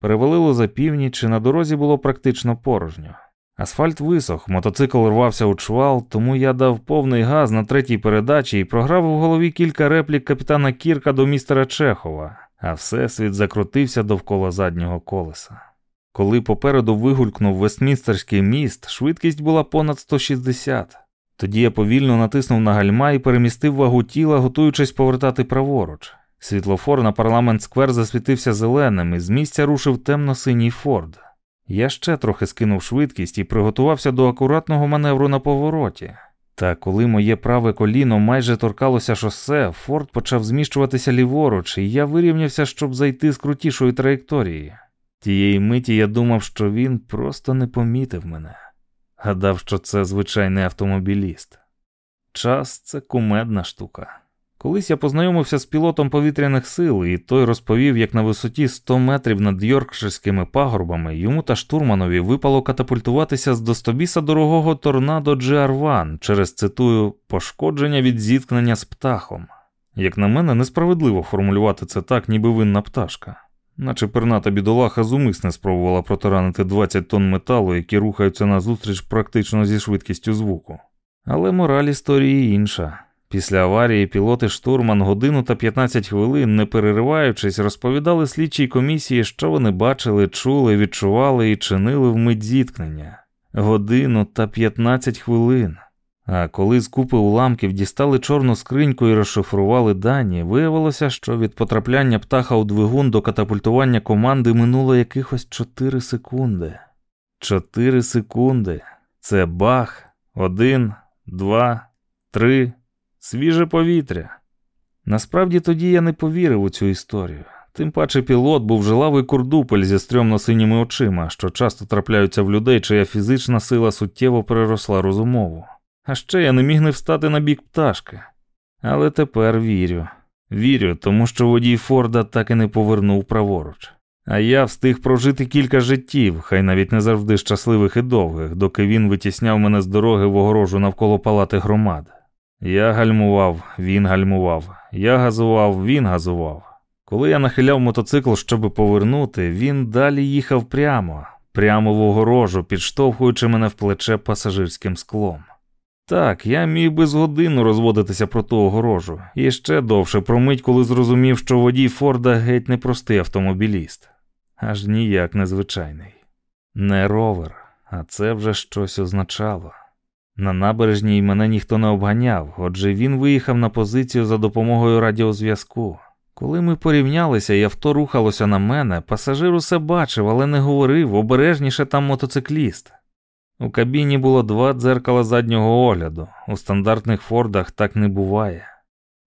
Перевалило за північ, і на дорозі було практично порожньо. Асфальт висох, мотоцикл рвався у чвал, тому я дав повний газ на третій передачі і програв у голові кілька реплік капітана Кірка до містера Чехова, а всесвіт закрутився довкола заднього колеса. Коли попереду вигулькнув Вестмінстерський міст, швидкість була понад 160. Тоді я повільно натиснув на гальма і перемістив вагу тіла, готуючись повертати праворуч. Світлофор на парламент сквер засвітився зеленим, і з місця рушив темно-синій Форд. Я ще трохи скинув швидкість і приготувався до акуратного маневру на повороті. Та коли моє праве коліно майже торкалося шосе, Форд почав зміщуватися ліворуч, і я вирівнявся, щоб зайти з крутішої траєкторії. Тієї миті я думав, що він просто не помітив мене. Гадав, що це звичайний автомобіліст. Час це кумедна штука. Колись я познайомився з пілотом повітряних сил, і той розповів, як на висоті 100 метрів над Йоркширськими пагорбами йому та штурманові випало катапультуватися з достобіса дорогого торнадо GR-1 через цитую пошкодження від зіткнення з птахом. Як на мене, несправедливо формулювати це так, ніби винна пташка, наче перната бідолаха зумисне спробувала протаранити 20 тонн металу, які рухаються назустріч практично зі швидкістю звуку. Але мораль історії інша. Після аварії пілоти штурман годину та 15 хвилин, не перериваючись, розповідали слідчій комісії, що вони бачили, чули, відчували і чинили в мить зіткнення. Годину та 15 хвилин. А коли з купи уламків дістали чорну скриньку і розшифрували дані, виявилося, що від потрапляння птаха у двигун до катапультування команди минуло якихось 4 секунди. 4 секунди. Це бах. Один, два, три свіже повітря. Насправді тоді я не повірив у цю історію. Тим паче пілот був жилавий курдупель зі стрьомно синіми очима, що часто трапляються в людей, чия фізична сила суттєво переросла розумову. А ще я не міг не встати на бік пташки. Але тепер вірю. Вірю, тому що водій Форда так і не повернув праворуч. А я встиг прожити кілька життів, хай навіть не завжди щасливих і довгих, доки він витісняв мене з дороги в огорожу навколо палати громад. Я гальмував, він гальмував, я газував, він газував. Коли я нахиляв мотоцикл, щоб повернути, він далі їхав прямо, прямо в огорожу, підштовхуючи мене в плече пасажирським склом. Так, я міг би з годину розводитися про ту огорожу, і ще довше промить, коли зрозумів, що водій Форда геть непростий автомобіліст, аж ніяк незвичайний. Не ровер, а це вже щось означало. На набережній мене ніхто не обганяв, отже він виїхав на позицію за допомогою радіозв'язку. Коли ми порівнялися і авто рухалося на мене, пасажир усе бачив, але не говорив, обережніше там мотоцикліст. У кабіні було два дзеркала заднього огляду, у стандартних фордах так не буває.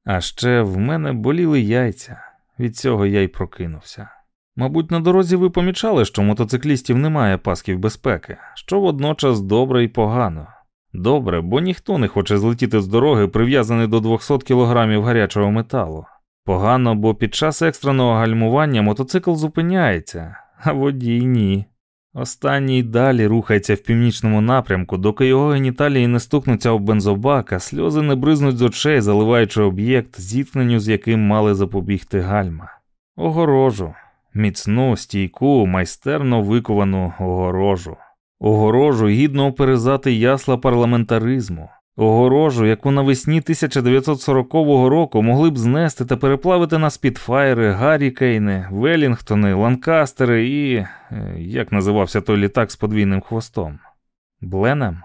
А ще в мене боліли яйця, від цього я й прокинувся. Мабуть, на дорозі ви помічали, що мотоциклістів немає пасків безпеки, що водночас добре і погано. Добре, бо ніхто не хоче злетіти з дороги, прив'язаний до 200 кілограмів гарячого металу. Погано, бо під час екстреного гальмування мотоцикл зупиняється, а водій ні. Останній далі рухається в північному напрямку, доки його геніталії не стукнуться в бензобак, а сльози не бризнуть з очей, заливаючи об'єкт, зіткненню з яким мали запобігти гальма. Огорожу, міцну, стійку, майстерно виковану огорожу. Огорожу гідно оперезати ясла парламентаризму. Огорожу, яку навесні 1940 року могли б знести та переплавити на спідфайри, Гаррікейни, Велінгтони, Ланкастери і. Е, як називався той літак з подвійним хвостом? Бленем?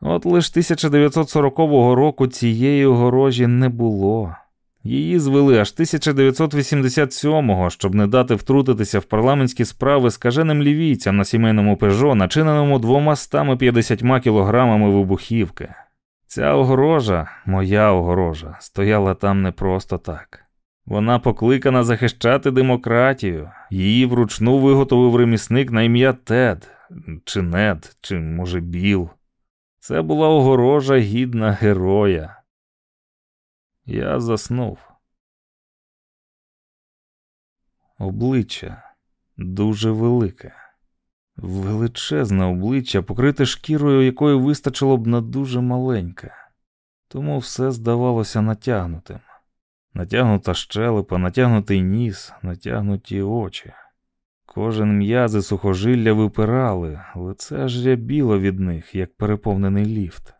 От лиш 1940 року цієї огорожі не було. Її звели аж 1987-го, щоб не дати втрутитися в парламентські справи скаженим лівійцям на сімейному пежо, начиненому 250 кілограмами вибухівки. Ця огорожа, моя огорожа, стояла там не просто так. Вона покликана захищати демократію. Її вручну виготовив ремісник на ім'я Тед, чи Нед, чи, може, Біл. Це була огорожа гідна героя. Я заснув. Обличчя дуже велике. Величезне обличчя, покрите шкірою, якої вистачило б на дуже маленьке, тому все здавалося натягнутим. Натягнута щелепа, натягнутий ніс, натягнуті очі. Кожен м'язи сухожилля випирали, лице аж рябіло від них, як переповнений ліфт.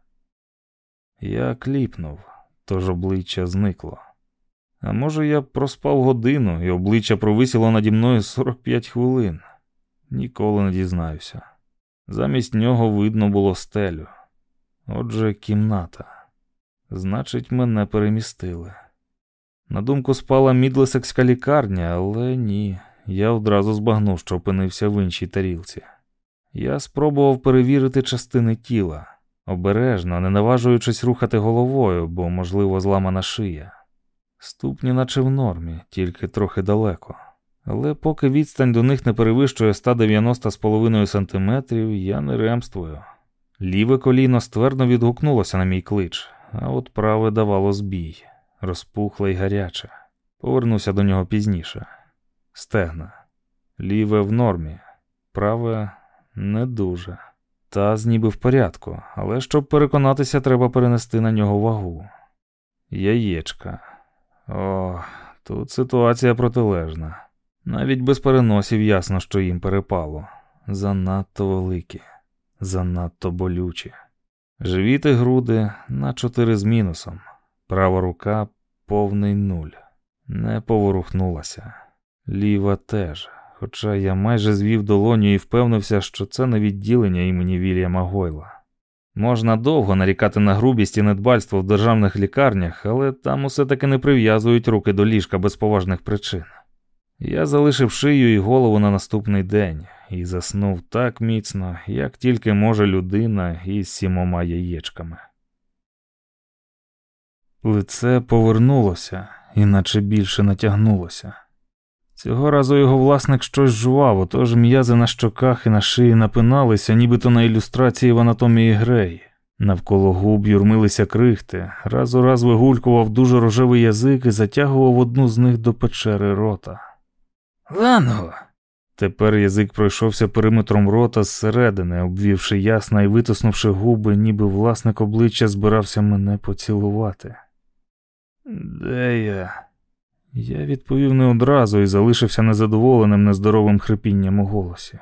Я кліпнув, тож обличчя зникло. А може, я проспав годину, і обличчя провисіло наді мною 45 хвилин. Ніколи не дізнаюся. Замість нього видно було стелю. Отже, кімната. Значить, мене перемістили. На думку спала Мідлесекська лікарня, але ні, я одразу збагнув, що опинився в іншій тарілці. Я спробував перевірити частини тіла, обережно, не наважуючись рухати головою, бо, можливо, зламана шия. Ступні, наче в нормі, тільки трохи далеко. Але поки відстань до них не перевищує 190,5 см, я не ремствую. Ліве коліно ствердно відгукнулося на мій клич, а от праве давало збій, розпухле й гаряче. Повернуся до нього пізніше. Стегна. Ліве в нормі, праве не дуже. Таз ніби в порядку, але щоб переконатися, треба перенести на нього вагу. Яєчка. О, тут ситуація протилежна. Навіть без переносів ясно, що їм перепало. Занадто великі, занадто болючі. Живіт і груди на чотири з мінусом. Права рука повний нуль. Не поворухнулася. Ліва теж. Хоча я майже звів долоню і впевнився, що це не відділення імені Вільяма Гойла. Можна довго нарікати на грубість і недбальство в державних лікарнях, але там усе таки не прив'язують руки до ліжка без поважних причин. Я залишив шию і голову на наступний день і заснув так міцно, як тільки може людина із сімома яєчками. Лице повернулося, іначе більше натягнулося. Цього разу його власник щось жував, отож м'язи на щоках і на шиї напиналися, нібито на ілюстрації в анатомії Грей. Навколо губ юрмилися крихти, раз у раз вигулькував дуже рожевий язик і затягував одну з них до печери рота. Ланго. Тепер язик пройшовся периметром рота зсередини, обвівши ясна і витиснувши губи, ніби власник обличчя збирався мене поцілувати. Де я? Я відповів не одразу і залишився незадоволеним нездоровим хрипінням у голосі.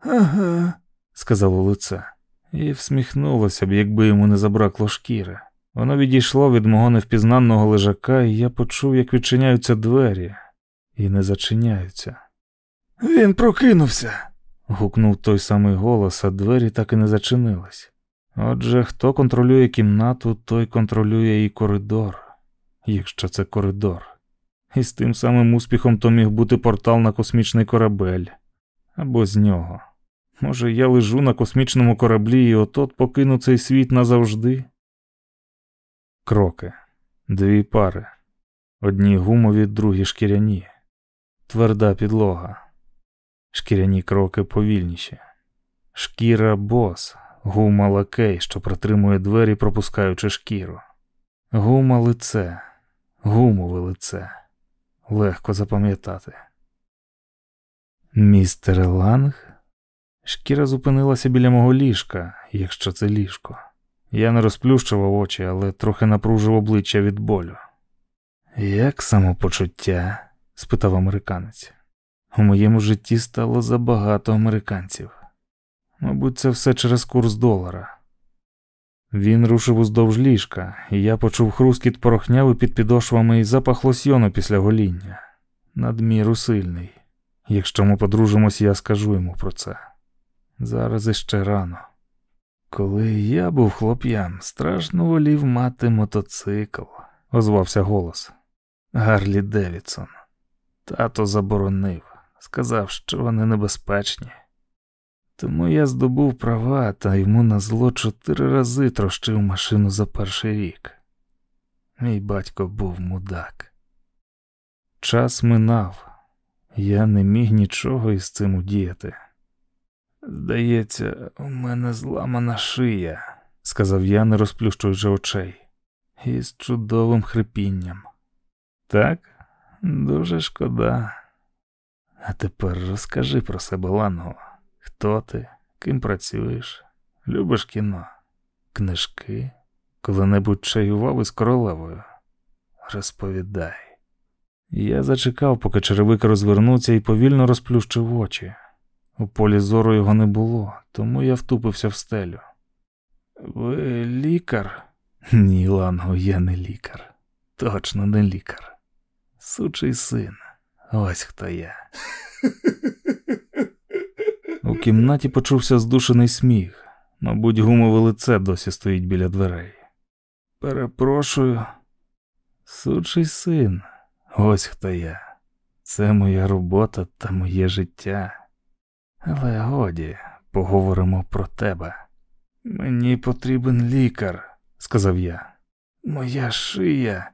Ага, сказало лице, і всміхнулося б, якби йому не забракло шкіри. Воно відійшло від мого невпізнанного лежака, і я почув, як відчиняються двері і не зачиняються. Він прокинувся, Гукнув той самий голос, а двері так і не зачинились. Отже, хто контролює кімнату, той контролює і коридор, якщо це коридор. І з тим самим успіхом то міг бути портал на космічний корабель або з нього. Може, я лежу на космічному кораблі і отот покину цей світ назавжди? Кроки, дві пари, одні гумові, другі шкіряні, тверда підлога, шкіряні кроки повільніші, шкіра бос, гума лакей, що протримує двері, пропускаючи шкіру, гума лице, гумове лице, легко запам'ятати. Містер Ланг? Шкіра зупинилася біля мого ліжка, якщо це ліжко. Я не розплющував очі, але трохи напружив обличчя від болю. Як самопочуття? Спитав американець. У моєму житті стало забагато американців. Мабуть, це все через курс долара. Він рушив уздовж ліжка, і я почув хрускіт порохняви під підошвами і запах лосьйону після гоління. Надміру сильний. Якщо ми подружимось, я скажу йому про це. Зараз іще рано. Коли я був хлоп'ям, страшно волів мати мотоцикл, озвався голос. Гарлі Девідсон. Тато заборонив, сказав, що вони небезпечні. Тому я здобув права та йому на зло чотири рази трощив машину за перший рік. Мій батько був мудак. Час минав, я не міг нічого із цим удіяти. Здається, у мене зламана шия, сказав я, не розплющуючи очей, і з чудовим хрипінням. Так, дуже шкода. А тепер розкажи про себе, Ланго. Хто ти, ким працюєш, любиш кіно, книжки, коли-небудь чаював із королевою? Розповідай. Я зачекав, поки черевики розвернуться і повільно розплющив очі. У полі зору його не було, тому я втупився в стелю. Ви лікар? Ні, Ланго, я не лікар. Точно не лікар. Сучий син. Ось хто я. У кімнаті почувся здушений сміх. Мабуть, гумове лице досі стоїть біля дверей. Перепрошую, сучий син, ось хто я. Це моя робота та моє життя. Але годі, поговоримо про тебе. Мені потрібен лікар, сказав я. Моя шия.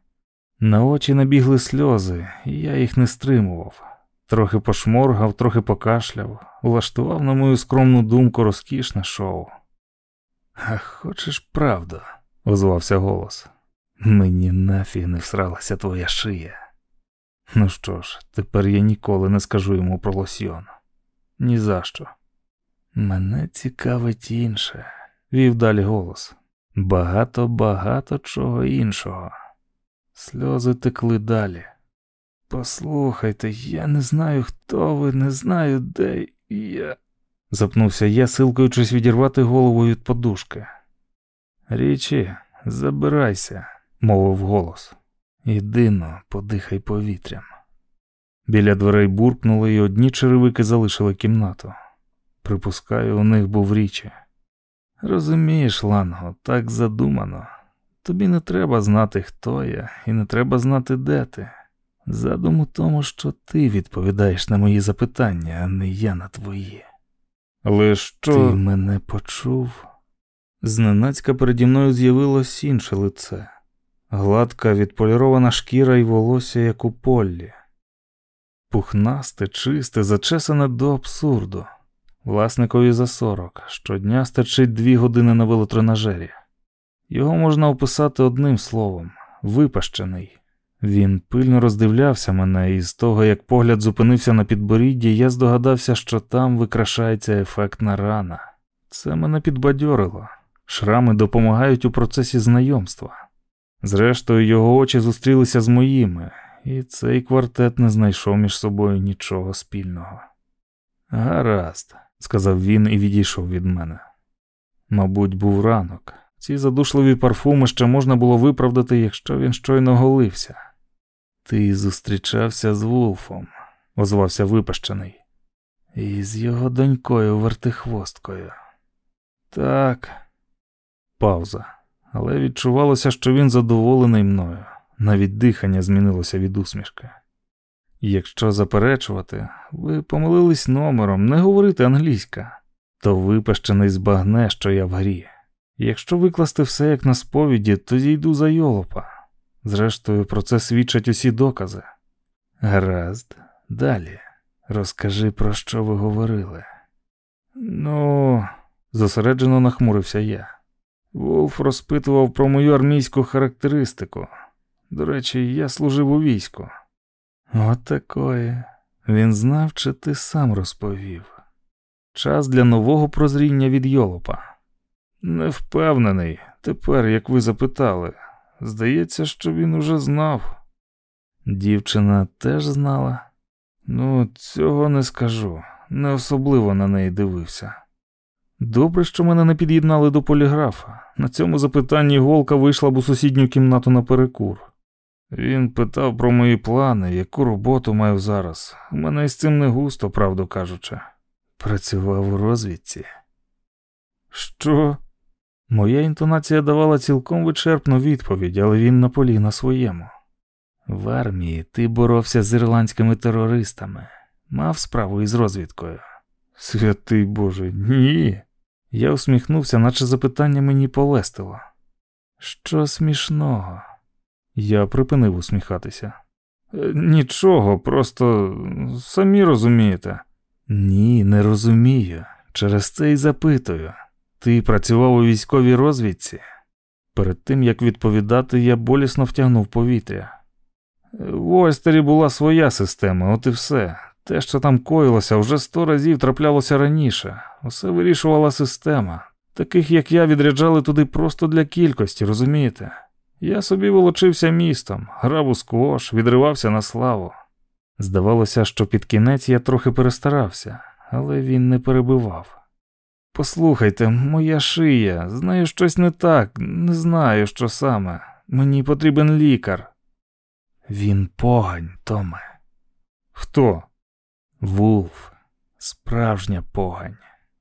На очі набігли сльози, і я їх не стримував. Трохи пошморгав, трохи покашляв, улаштував на мою скромну думку розкішне шоу. А хочеш правду? озвався голос. Мені нафіг не всралася твоя шия. Ну що ж, тепер я ніколи не скажу йому про лосьйон. Ні за що. Мене цікавить інше, вів далі голос. Багато, багато чого іншого. Сльози текли далі. Послухайте, я не знаю, хто ви, не знаю, де я. запнувся я, силкаючись відірвати голову від подушки. Річі, забирайся, мовив голос. Єдино, подихай повітрям. Біля дверей буркнули, і одні черевики залишили кімнату. Припускаю, у них був річі. Розумієш, Ланго, так задумано. Тобі не треба знати, хто я, і не треба знати, де ти. Задум у тому, що ти відповідаєш на мої запитання, а не я на твої. Але що ти мене почув? Зненацька переді мною з'явилось інше лице, гладка відполірована шкіра і волосся, як у поллі, пухнасте, чисте, зачесане до абсурду. Власникові за сорок, щодня стачить дві години на велотренажері. Його можна описати одним словом випащений. Він пильно роздивлявся мене, і з того, як погляд зупинився на підборідді, я здогадався, що там викрашається ефектна рана. Це мене підбадьорило. Шрами допомагають у процесі знайомства. Зрештою, його очі зустрілися з моїми, і цей квартет не знайшов між собою нічого спільного. Гаразд, сказав він і відійшов від мене. Мабуть, був ранок. Ці задушливі парфуми ще можна було виправдати, якщо він щойно голився. Ти зустрічався з Вулфом, озвався випащений. І з його донькою вертихвосткою. Так. Пауза. Але відчувалося, що він задоволений мною. Навіть дихання змінилося від усмішки. Якщо заперечувати, ви помилились номером, не говорити англійська, то випещений збагне, що я в грі. Якщо викласти все як на сповіді, то йду за йолопа. Зрештою, про це свідчать усі докази. Гаразд, далі. Розкажи, про що ви говорили. Ну, зосереджено нахмурився я. Волф розпитував про мою армійську характеристику. До речі, я служив у війську. От такої. Він знав, чи ти сам розповів. Час для нового прозріння від йолопа. Не впевнений, тепер, як ви запитали. Здається, що він уже знав. Дівчина теж знала. Ну, цього не скажу, не особливо на неї дивився. Добре, що мене не під'єднали до поліграфа. На цьому запитанні голка вийшла б у сусідню кімнату на перекур. Він питав про мої плани, яку роботу маю зараз. У мене із цим не густо, правду кажучи. Працював у розвідці. Що? Моя інтонація давала цілком вичерпну відповідь, але він наполіг на своєму. В армії ти боровся з ірландськими терористами, мав справу із розвідкою. Святий Боже, ні. Я усміхнувся, наче запитання мені полестило. Що смішного? Я припинив усміхатися. «Е, нічого, просто самі розумієте. Ні, не розумію. Через це й запитую. Ти працював у військовій розвідці? Перед тим як відповідати, я болісно втягнув повітря. В Ольстері була своя система, от і все. Те, що там коїлося, вже сто разів траплялося раніше. Усе вирішувала система. Таких, як я, відряджали туди просто для кількості, розумієте? Я собі волочився містом, грав у сквош, відривався на славу. Здавалося, що під кінець я трохи перестарався, але він не перебивав. Послухайте, моя шия, з нею щось не так, не знаю, що саме. Мені потрібен лікар. Він погань, Томе. Хто? Вулф, справжня погань.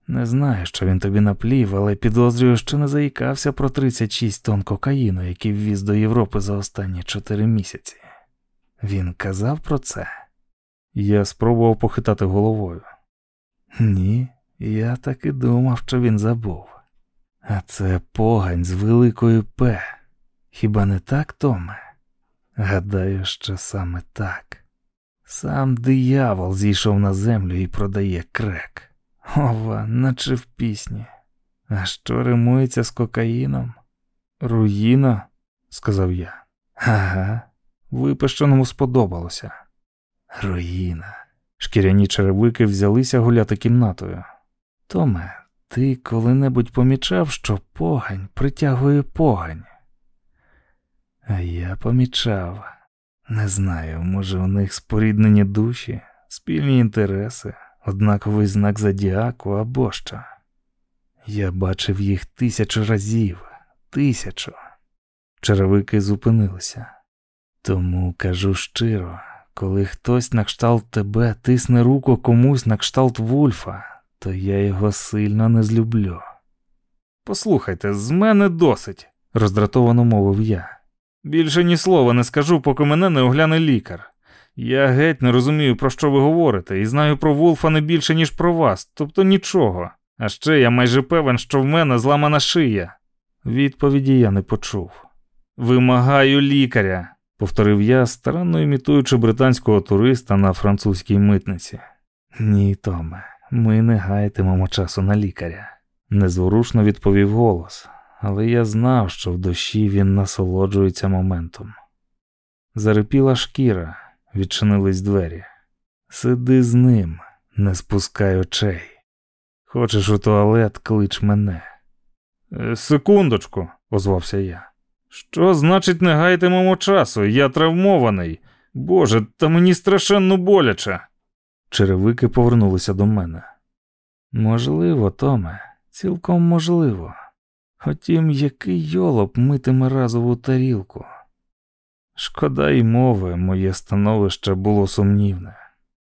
Не знаю, що він тобі наплів, але підозрюю, що не заїкався про 36 тонн кокаїну, який ввіз до Європи за останні 4 місяці. Він казав про це. Я спробував похитати головою. Ні, я так і думав, що він забув. А це погань з великою П. Хіба не так, Томе? Гадаю, що саме так. Сам диявол зійшов на землю і продає крек. Ова, наче в пісні. А що римується з кокаїном? Руїна, сказав я. Ага, випещеному сподобалося. Руїна. Шкіряні черевики взялися гуляти кімнатою. Томе, ти коли-небудь помічав, що погань притягує погань? А я помічав. Не знаю, може, у них споріднені душі, спільні інтереси, однаковий знак зодіаку або що. Я бачив їх тисячу разів, тисячу. Черевики зупинилися. Тому кажу щиро, коли хтось на кшталт тебе тисне руку комусь на кшталт Вульфа, то я його сильно не злюблю. Послухайте, з мене досить, роздратовано мовив я. Більше ні слова не скажу, поки мене не огляне лікар. Я геть не розумію, про що ви говорите, і знаю про Вулфа не більше, ніж про вас, тобто нічого. А ще я майже певен, що в мене зламана шия. Відповіді я не почув. Вимагаю лікаря, повторив я, старанно імітуючи британського туриста на французькій митниці. Ні, Томе, ми не гайтимемо часу на лікаря, незворушно відповів голос, але я знав, що в душі він насолоджується моментом. Зарипіла шкіра, відчинились двері. Сиди з ним, не спускай очей. Хочеш у туалет, клич мене. «Е, Секундочку, озвався я. Що значить не гайтимемо часу? Я травмований. Боже, та мені страшенно боляче. Черевики повернулися до мене. Можливо, Томе, цілком можливо. Хотім, який йолоп митиме разову тарілку. Шкода й мови, моє становище було сумнівне,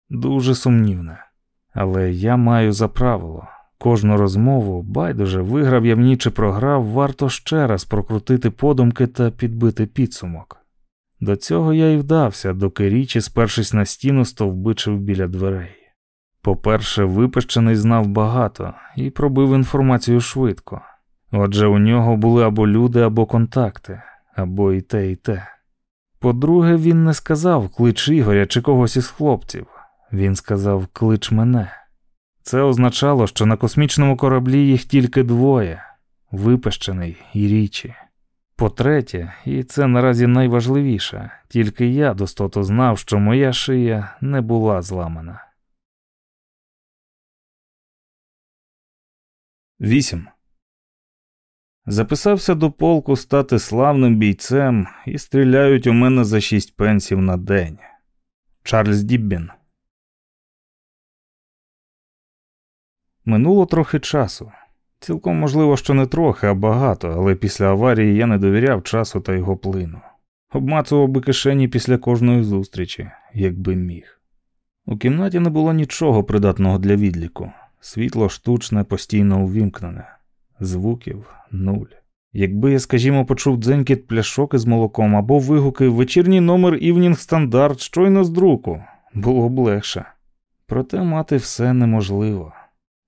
дуже сумнівне. Але я маю за правило кожну розмову, байдуже виграв я в ні чи програв, варто ще раз прокрутити подумки та підбити підсумок. До цього я і вдався, доки річі, спершись на стіну, стовбичив біля дверей. По-перше, випещений знав багато і пробив інформацію швидко. Отже, у нього були або люди, або контакти, або і те, і те. По-друге, він не сказав клич Ігоря чи когось із хлопців. Він сказав клич мене. Це означало, що на космічному кораблі їх тільки двоє випещений і річі. По-третє, і це наразі найважливіше, тільки я достото знав, що моя шия не була зламана. 8. Записався до полку стати славним бійцем і стріляють у мене за шість пенсів на день. Чарльз Діббін. Минуло трохи часу. Цілком можливо, що не трохи, а багато, але після аварії я не довіряв часу та його плину. Обмацував би кишені після кожної зустрічі, якби міг. У кімнаті не було нічого придатного для відліку. Світло штучне, постійно увімкнене, звуків нуль. Якби я, скажімо, почув дзенькіт пляшок із молоком або вигуки вечірній номер Івнінг Стандарт щойно з друку, було б легше. Проте мати все неможливо.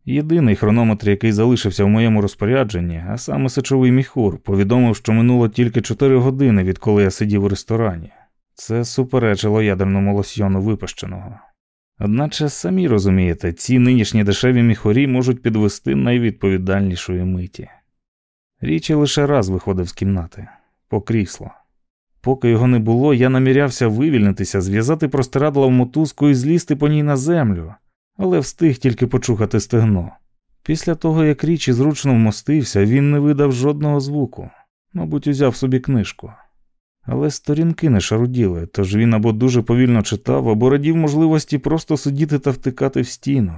Єдиний хронометр, який залишився в моєму розпорядженні, а саме сечовий міхур, повідомив, що минуло тільки 4 години, відколи я сидів у ресторані. Це суперечило ядерному лосьйону випущеного. Одначе, самі розумієте, ці нинішні дешеві міхорі можуть підвести найвідповідальнішої миті. Річі лише раз виходив з кімнати по крісло. Поки його не було, я намірявся вивільнитися, зв'язати простирадла в мотузку і злізти по ній на землю, але встиг тільки почухати стегно. Після того, як річі зручно вмостився, він не видав жодного звуку, мабуть, узяв собі книжку. Але сторінки не шаруділи, тож він або дуже повільно читав, або радів можливості просто сидіти та втикати в стіну.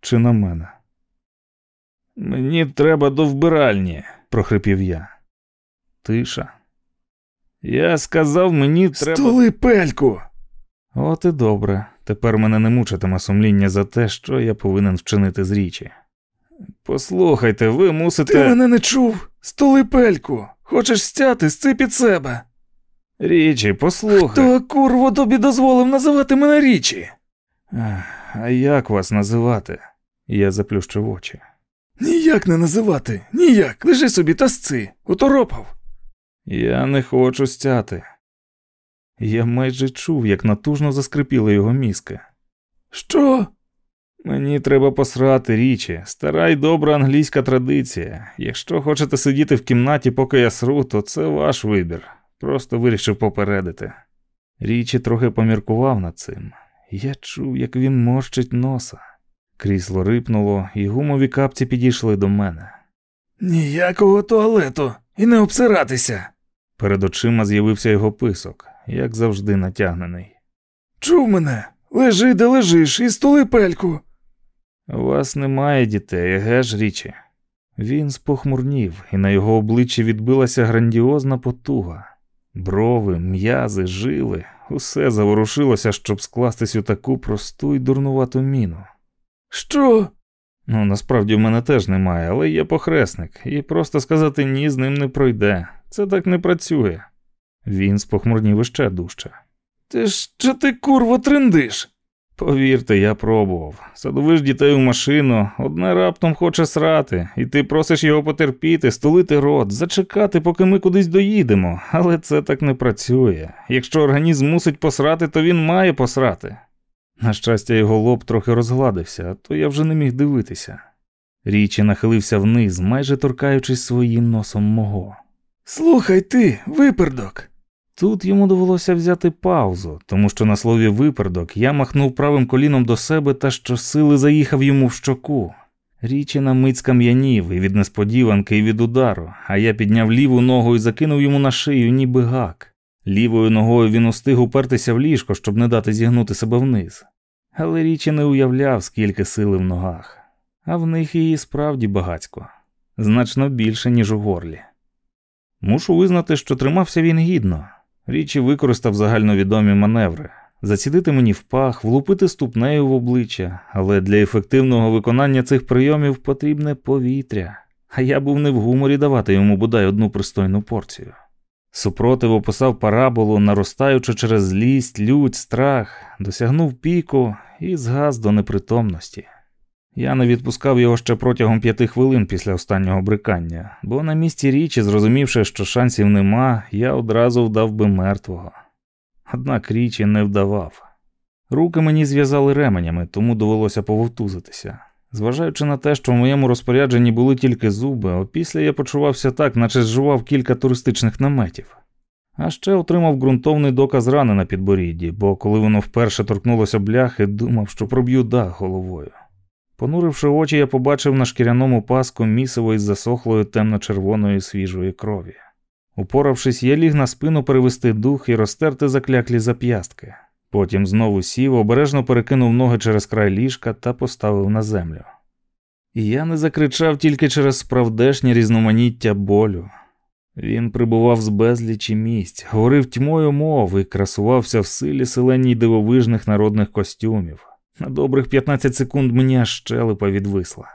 Чи на мене? Мені треба до вбиральні, прохрипів я. Тиша. Я сказав, мені треба. Столи пельку. От і добре. Тепер мене не мучитиме сумління за те, що я повинен вчинити з річі. Послухайте, ви мусите. Ти мене не чув? Столи пельку. Хочеш стяти з під себе. Річі, послухай. Хто курво тобі дозволив називати мене річі? А як вас називати? Я заплющив очі. Ніяк не називати, ніяк. Лежи собі та сци, уторопав. Я не хочу стяти. Я майже чув, як натужно заскрипіли його мізки. Що? Мені треба посрати річі, стара й добра англійська традиція. Якщо хочете сидіти в кімнаті, поки я сру, то це ваш вибір. Просто вирішив попередити. Річі трохи поміркував над цим. Я чув, як він морщить носа. Крісло рипнуло, і гумові капці підійшли до мене. Ніякого туалету і не обсиратися. Перед очима з'явився його писок, як завжди натягнений. Чув мене, лежи, де лежиш, і стули пельку. У вас немає дітей, еге ж річі. Він спохмурнів, і на його обличчі відбилася грандіозна потуга. Брови, м'язи, жили, усе заворушилося, щоб скластись у таку просту й дурнувату міну. Що? Ну, насправді в мене теж немає, але є похресник, і просто сказати ні з ним не пройде. Це так не працює. Він спохмурнів іще дужче. Ти що ти, курво, трендиш? Повірте, я пробував. Садовиш дітей у машину, одне раптом хоче срати, і ти просиш його потерпіти, стулити рот, зачекати, поки ми кудись доїдемо, але це так не працює. Якщо організм мусить посрати, то він має посрати. На щастя, його лоб трохи розгладився, то я вже не міг дивитися. Річі нахилився вниз, майже торкаючись своїм носом мого. Слухай ти, випердок. Тут йому довелося взяти паузу, тому що на слові випердок я махнув правим коліном до себе та щосили заїхав йому в щоку. Річі на мить скам'янів і від несподіванки, і від удару, а я підняв ліву ногу і закинув йому на шию, ніби гак. Лівою ногою він устиг упертися в ліжко, щоб не дати зігнути себе вниз. Але річі не уявляв, скільки сили в ногах, а в них її справді багацько, значно більше, ніж у горлі. Мушу визнати, що тримався він гідно. Річі використав загальновідомі маневри, зацідити мені в пах, влупити ступнею в обличчя, але для ефективного виконання цих прийомів потрібне повітря, а я був не в гуморі давати йому бодай одну пристойну порцію. Супротив описав параболу, наростаючи через злість, лють, страх, досягнув піку і згас до непритомності. Я не відпускав його ще протягом п'яти хвилин після останнього брикання, бо на місці річі, зрозумівши, що шансів нема, я одразу вдав би мертвого. Однак річі не вдавав. Руки мені зв'язали ременями, тому довелося пововтузитися. Зважаючи на те, що в моєму розпорядженні були тільки зуби, опісля я почувався так, наче зжував кілька туристичних наметів. А ще отримав ґрунтовний доказ рани на підборідді, бо коли воно вперше торкнулося бляхи, думав, що проб'ю дах головою. Понуривши очі, я побачив на шкіряному паску місиво із засохлої темно-червоної свіжої крові. Упоравшись, я ліг на спину перевести дух і розтерти закляклі зап'ястки. Потім знову сів, обережно перекинув ноги через край ліжка та поставив на землю. І я не закричав тільки через справдешнє різноманіття болю. Він прибував з безлічі місць, говорив тьмою мов і красувався в силі селеній дивовижних народних костюмів. На добрих 15 секунд мені аж щелепа відвисла.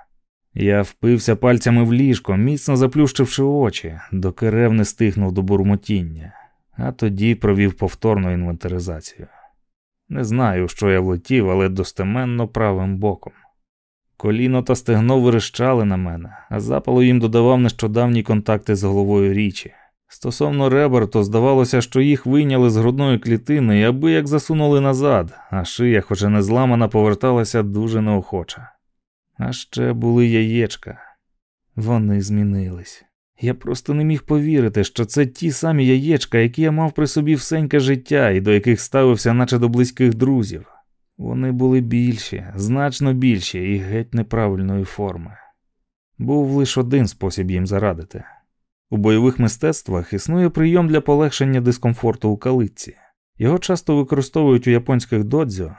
Я впився пальцями в ліжко, міцно заплющивши очі, доки рев не стихнув до бурмотіння, а тоді провів повторну інвентаризацію. Не знаю, що я влетів, але достеменно правим боком. Коліно та стегно вирищали на мене, а запалу їм додавав нещодавні контакти з головою річі. Стосовно ребер, то здавалося, що їх вийняли з грудної клітини і аби як засунули назад, а шия, хоч і не зламана, поверталася дуже неохоче. А ще були яєчка. Вони змінились. Я просто не міг повірити, що це ті самі яєчка, які я мав при собі всеньке життя і до яких ставився, наче до близьких друзів. Вони були більші, значно більші і геть неправильної форми. Був лише один спосіб їм зарадити. У бойових мистецтвах існує прийом для полегшення дискомфорту у калитці. Його часто використовують у японських додзьо.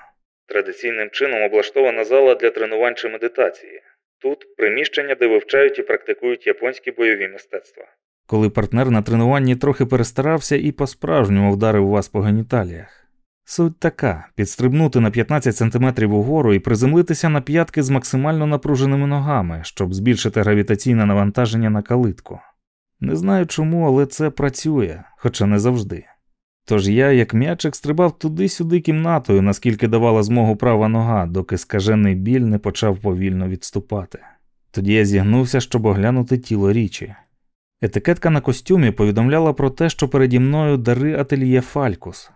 Традиційним чином облаштована зала для тренувань чи медитації. Тут приміщення, де вивчають і практикують японські бойові мистецтва. Коли партнер на тренуванні трохи перестарався і по-справжньому вдарив вас по геніталіях. Суть така: підстрибнути на 15 см угору і приземлитися на п'ятки з максимально напруженими ногами, щоб збільшити гравітаційне навантаження на калитку. Не знаю чому, але це працює, хоча не завжди. Тож я, як м'ячик, стрибав туди-сюди кімнатою, наскільки давала змогу права нога, доки скажений біль не почав повільно відступати. Тоді я зігнувся, щоб оглянути тіло річі. Етикетка на костюмі повідомляла про те, що переді мною дари ательє Фалькус.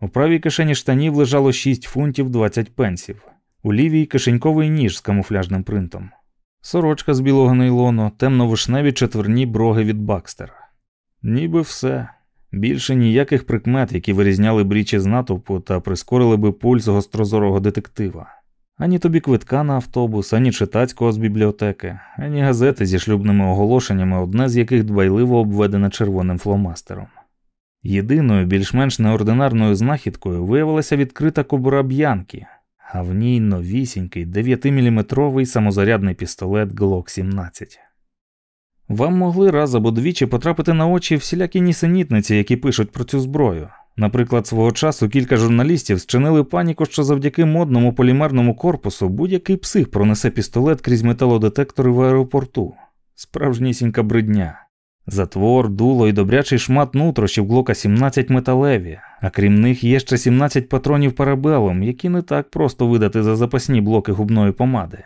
У правій кишені штанів лежало 6 фунтів 20 пенсів, у лівій кишеньковий ніж з камуфляжним принтом, сорочка з білого нейлону, темно-вишневі четверні броги від Бакстера. Ніби все. Більше ніяких прикмет, які вирізняли брічі з натовпу та прискорили би пульс гострозорого детектива. Ані тобі квитка на автобус, ані читацького з бібліотеки, ані газети зі шлюбними оголошеннями, одне з яких дбайливо обведене червоним фломастером. Єдиною більш-менш неординарною знахідкою виявилася відкрита кобура б'янки, а в ній новісінький 9-мм самозарядний пістолет Glock 17. Вам могли раз або двічі потрапити на очі всілякі нісенітниці, які пишуть про цю зброю. Наприклад, свого часу кілька журналістів зчинили паніку, що завдяки модному полімерному корпусу будь-який псих пронесе пістолет крізь металодетектори в аеропорту. Справжнісінька бридня. Затвор, дуло і добрячий шмат нутрощів Глока 17 металеві, а крім них є ще 17 патронів парабелом, які не так просто видати за запасні блоки губної помади.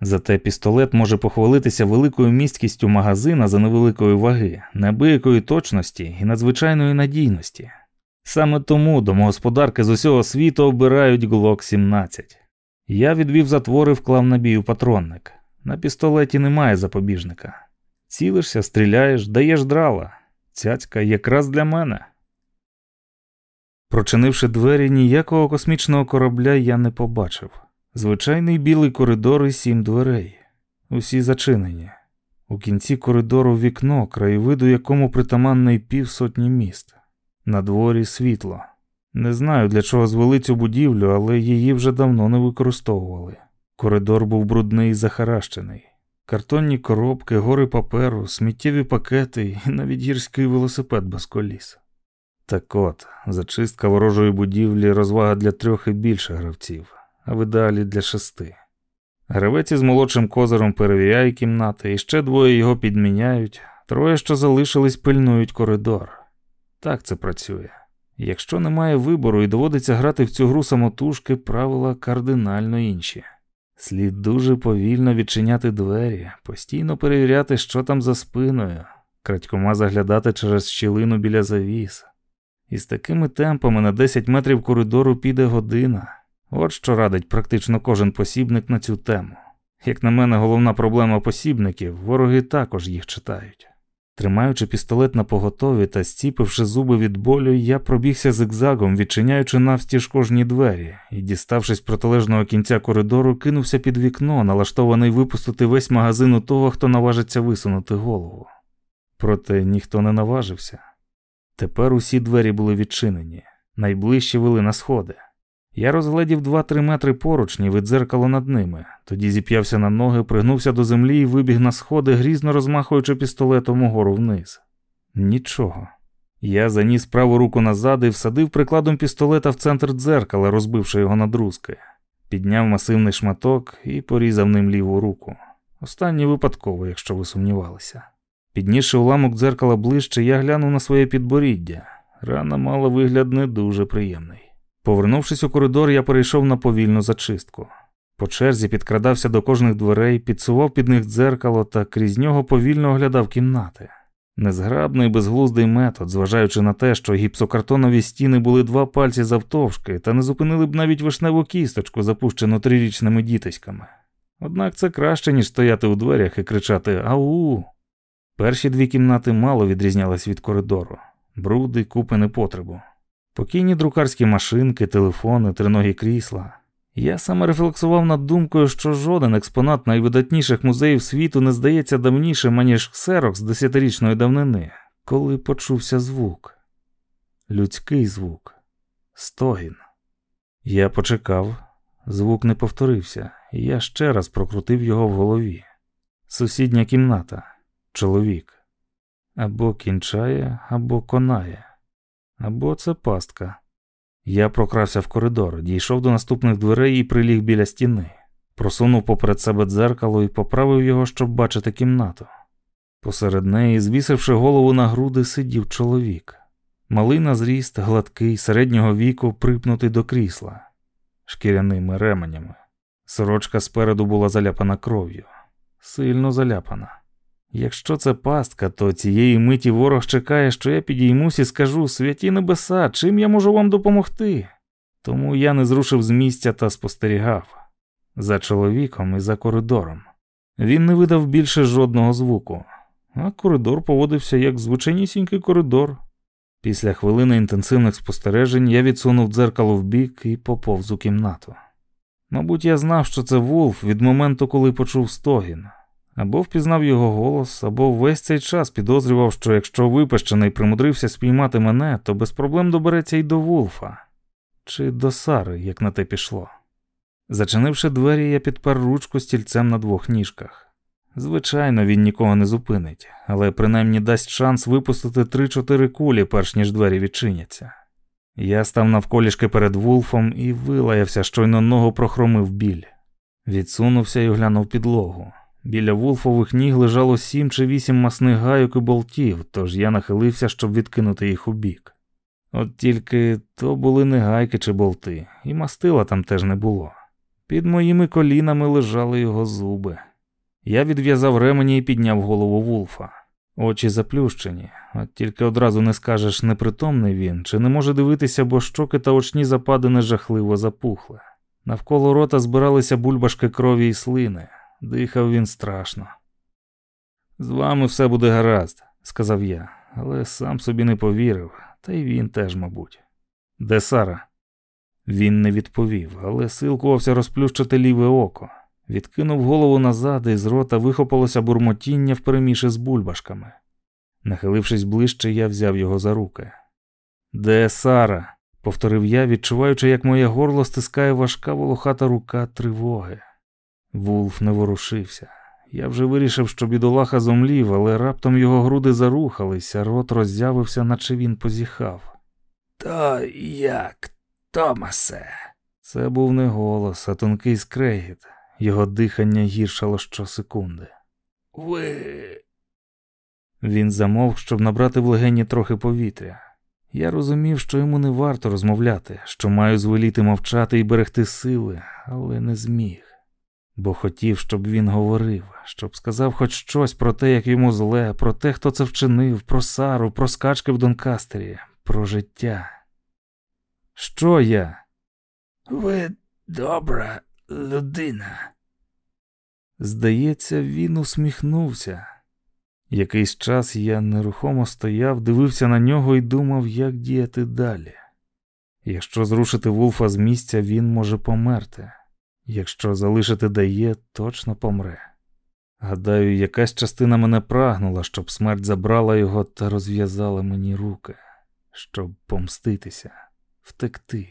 Зате пістолет може похвалитися великою місткістю магазина за невеликої ваги, неабиякої точності і надзвичайної надійності. Саме тому домогосподарки з усього світу обирають Глок 17. Я відвів затвори, вклав набій у патронник. На пістолеті немає запобіжника. Цілишся, стріляєш, даєш драла. Цяцька якраз для мене. Прочинивши двері, ніякого космічного корабля я не побачив. Звичайний білий коридор і сім дверей. Усі зачинені. У кінці коридору вікно, краєвиду якому притаманний півсотні міст. На дворі світло. Не знаю, для чого звели цю будівлю, але її вже давно не використовували. Коридор був брудний і захаращений. Картонні коробки, гори паперу, сміттєві пакети і навіть гірський велосипед без коліс. Так от, зачистка ворожої будівлі розвага для трьох і більше гравців, а в ідеалі для шести. Гравець із молодшим козиром перевіряє кімнати, і ще двоє його підміняють, троє, що залишились, пильнують коридор. Так це працює. Якщо немає вибору і доводиться грати в цю гру самотужки, правила кардинально інші. Слід дуже повільно відчиняти двері, постійно перевіряти, що там за спиною, крадькома заглядати через щілину біля завіс. І з такими темпами на 10 метрів коридору піде година. От що радить практично кожен посібник на цю тему. Як на мене, головна проблема посібників, вороги також їх читають. Тримаючи пістолет на поготові та зціпивши зуби від болю, я пробігся зигзагом, відчиняючи навстіж кожні двері, і, діставшись протилежного кінця коридору, кинувся під вікно, налаштований випустити весь магазин у того, хто наважиться висунути голову. Проте ніхто не наважився. Тепер усі двері були відчинені, найближчі вели на сходи. Я розгледів два-три метри поручні від дзеркало над ними, тоді зіп'явся на ноги, пригнувся до землі і вибіг на сходи, грізно розмахуючи пістолетом угору вниз. Нічого. Я заніс праву руку назад і всадив прикладом пістолета в центр дзеркала, розбивши його на друзки. Підняв масивний шматок і порізав ним ліву руку. Останнє випадково, якщо ви сумнівалися. Піднісши уламок дзеркала ближче, я глянув на своє підборіддя. Рана мала вигляд не дуже приємний. Повернувшись у коридор, я перейшов на повільну зачистку. По черзі підкрадався до кожних дверей, підсував під них дзеркало та крізь нього повільно оглядав кімнати. Незграбний безглуздий метод, зважаючи на те, що гіпсокартонові стіни були два пальці завтовшки, та не зупинили б навіть вишневу кісточку, запущену трирічними дітиськами. Однак це краще, ніж стояти у дверях і кричати Ау. Перші дві кімнати мало відрізнялись від коридору, бруди, купи непотребу. Покійні друкарські машинки, телефони, триногі крісла. Я саме рефлексував над думкою, що жоден експонат найвидатніших музеїв світу не здається давнішим, аніж ксерок з десятирічної давнини, коли почувся звук. Людський звук, стогін. Я почекав, звук не повторився, я ще раз прокрутив його в голові. Сусідня кімната, чоловік. Або кінчає, або конає. Або це пастка. Я прокрався в коридор, дійшов до наступних дверей і приліг біля стіни, просунув поперед себе дзеркало і поправив його, щоб бачити кімнату. Посеред неї, звісивши голову на груди, сидів чоловік. Малий на зріст, гладкий, середнього віку, припнутий до крісла, шкіряними ременями. Сорочка спереду була заляпана кров'ю, сильно заляпана. Якщо це пастка, то цієї миті ворог чекає, що я підіймусь і скажу святі небеса, чим я можу вам допомогти. Тому я не зрушив з місця та спостерігав за чоловіком і за коридором. Він не видав більше жодного звуку, а коридор поводився як звичайнісінький коридор. Після хвилини інтенсивних спостережень я відсунув дзеркало вбік і поповз у кімнату. Мабуть, я знав, що це Вулф від моменту, коли почув стогін. Або впізнав його голос, або весь цей час підозрював, що якщо випещений примудрився спіймати мене, то без проблем добереться й до Вулфа чи до Сари, як на те пішло. Зачинивши двері, я підпер ручку стільцем на двох ніжках. Звичайно, він нікого не зупинить, але принаймні дасть шанс випустити три-чотири кулі, перш ніж двері відчиняться. Я став навколішки перед Вулфом і вилаявся, щойно ногу прохромив біль. Відсунувся і оглянув підлогу. Біля вулфових ніг лежало сім чи вісім масних гайок і болтів, тож я нахилився, щоб відкинути їх у бік. От тільки то були не гайки чи болти, і мастила там теж не було. Під моїми колінами лежали його зуби. Я відв'язав ремені і підняв голову вулфа. Очі заплющені, от тільки одразу не скажеш, непритомний він, чи не може дивитися, бо щоки та очні западини жахливо запухли. Навколо рота збиралися бульбашки крові і слини. Дихав він страшно. З вами все буде гаразд, сказав я, але сам собі не повірив, та й він теж, мабуть. Де Сара? Він не відповів, але силкувався розплющити ліве око. Відкинув голову назад, і з рота вихопилося бурмотіння впереміші з бульбашками. Нахилившись ближче, я взяв його за руки. Де Сара? повторив я, відчуваючи, як моє горло стискає важка волохата рука тривоги. Вулф не ворушився. Я вже вирішив, що бідолаха зомлів, але раптом його груди зарухалися, рот роззявився, наче він позіхав. То як, Томасе? Це був не голос, а тонкий скрегіт. Його дихання гіршало щосекунди. Ви. Він замовк, щоб набрати в легені трохи повітря. Я розумів, що йому не варто розмовляти, що маю звеліти мовчати і берегти сили, але не зміг, бо хотів, щоб він говорив, щоб сказав хоч щось про те, як йому зле, про те, хто це вчинив, про Сару, про скачки в Донкастері, про життя. Що я? Ви добра людина. Здається, він усміхнувся. Якийсь час я нерухомо стояв, дивився на нього і думав, як діяти далі. Якщо зрушити Вулфа з місця, він може померти. Якщо залишити дає, точно помре. Гадаю, якась частина мене прагнула, щоб смерть забрала його та розв'язала мені руки, щоб помститися, втекти,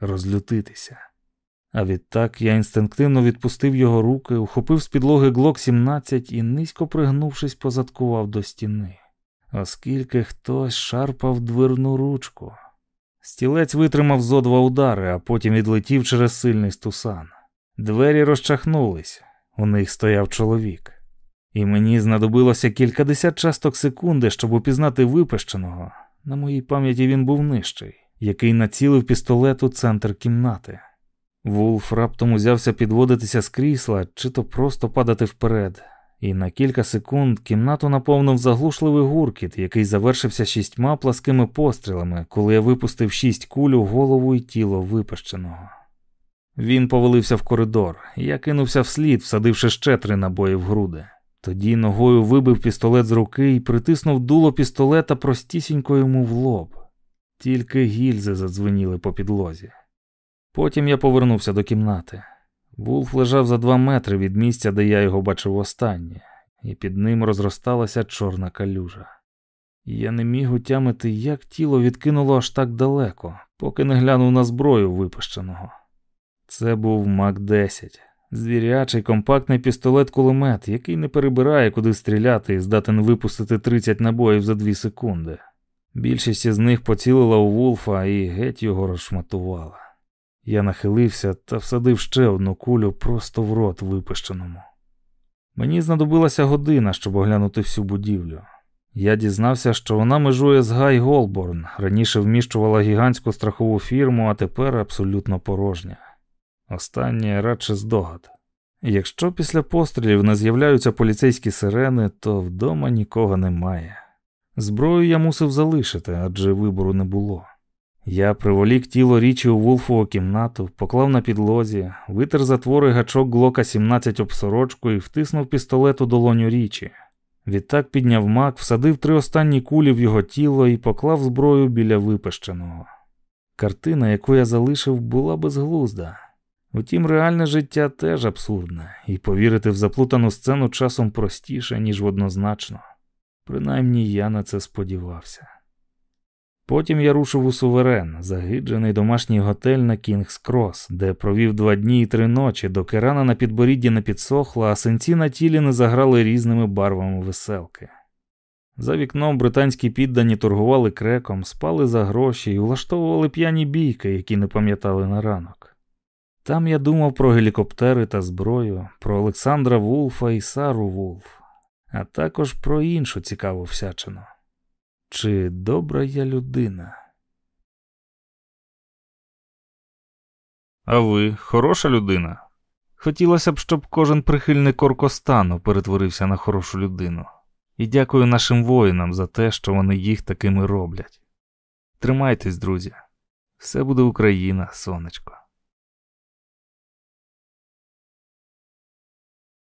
розлютитися. А відтак я інстинктивно відпустив його руки, ухопив з підлоги глок 17 і, низько пригнувшись, позадкував до стіни, оскільки хтось шарпав дверну ручку. Стілець витримав зо два удари, а потім відлетів через сильний стусан. Двері розчахнулись, у них стояв чоловік. І мені знадобилося кількадесят часток секунди, щоб упізнати випещеного. На моїй пам'яті він був нижчий, який націлив пістолет у центр кімнати. Вулф раптом узявся підводитися з крісла чи то просто падати вперед, і на кілька секунд кімнату наповнив заглушливий гуркіт, який завершився шістьма пласкими пострілами, коли я випустив шість куль у голову і тіло випащеного. Він повалився в коридор, я кинувся вслід, всадивши ще три набої в груди. Тоді ногою вибив пістолет з руки і притиснув дуло пістолета простісінько йому в лоб. Тільки гільзи задзвеніли по підлозі. Потім я повернувся до кімнати. Вулф лежав за два метри від місця, де я його бачив останнє, і під ним розросталася чорна калюжа. Я не міг утямити, як тіло відкинуло аж так далеко, поки не глянув на зброю випущеного. Це був Мак 10 звірячий компактний пістолет-кулемет, який не перебирає, куди стріляти і здатен випустити 30 набоїв за 2 секунди. Більшість із них поцілила у Вулфа і геть його розшматувала. Я нахилився та всадив ще одну кулю просто в рот випищеному. Мені знадобилася година, щоб оглянути всю будівлю. Я дізнався, що вона межує з Гай Голборн, раніше вміщувала гігантську страхову фірму, а тепер абсолютно порожня. Останнє радше здогад. Якщо після пострілів не з'являються поліцейські сирени, то вдома нікого немає. Зброю я мусив залишити, адже вибору не було. Я приволік тіло річі у Вулфову кімнату, поклав на підлозі, витер затвори гачок глока 17 об сорочку і втиснув пістолет у долоню річі. Відтак підняв мак, всадив три останні кулі в його тіло і поклав зброю біля випещеного. Картина, яку я залишив, була безглузда. Утім, реальне життя теж абсурдне, і повірити в заплутану сцену часом простіше, ніж однозначно. Принаймні я на це сподівався. Потім я рушив у суверен, загиджений домашній готель на Кінгс Крос, де провів два дні і три ночі, доки рана на підборідді не підсохла, а синці на тілі не заграли різними барвами веселки. За вікном британські піддані торгували креком, спали за гроші і влаштовували п'яні бійки, які не пам'ятали на ранок. Там я думав про гелікоптери та зброю, про Олександра Вулфа і Сару Вулф, а також про іншу цікаву всячину. Чи добра я людина? А ви хороша людина? Хотілося б, щоб кожен прихильник Оркостану перетворився на хорошу людину. І дякую нашим воїнам за те, що вони їх такими роблять. Тримайтесь, друзі, все буде Україна, сонечко.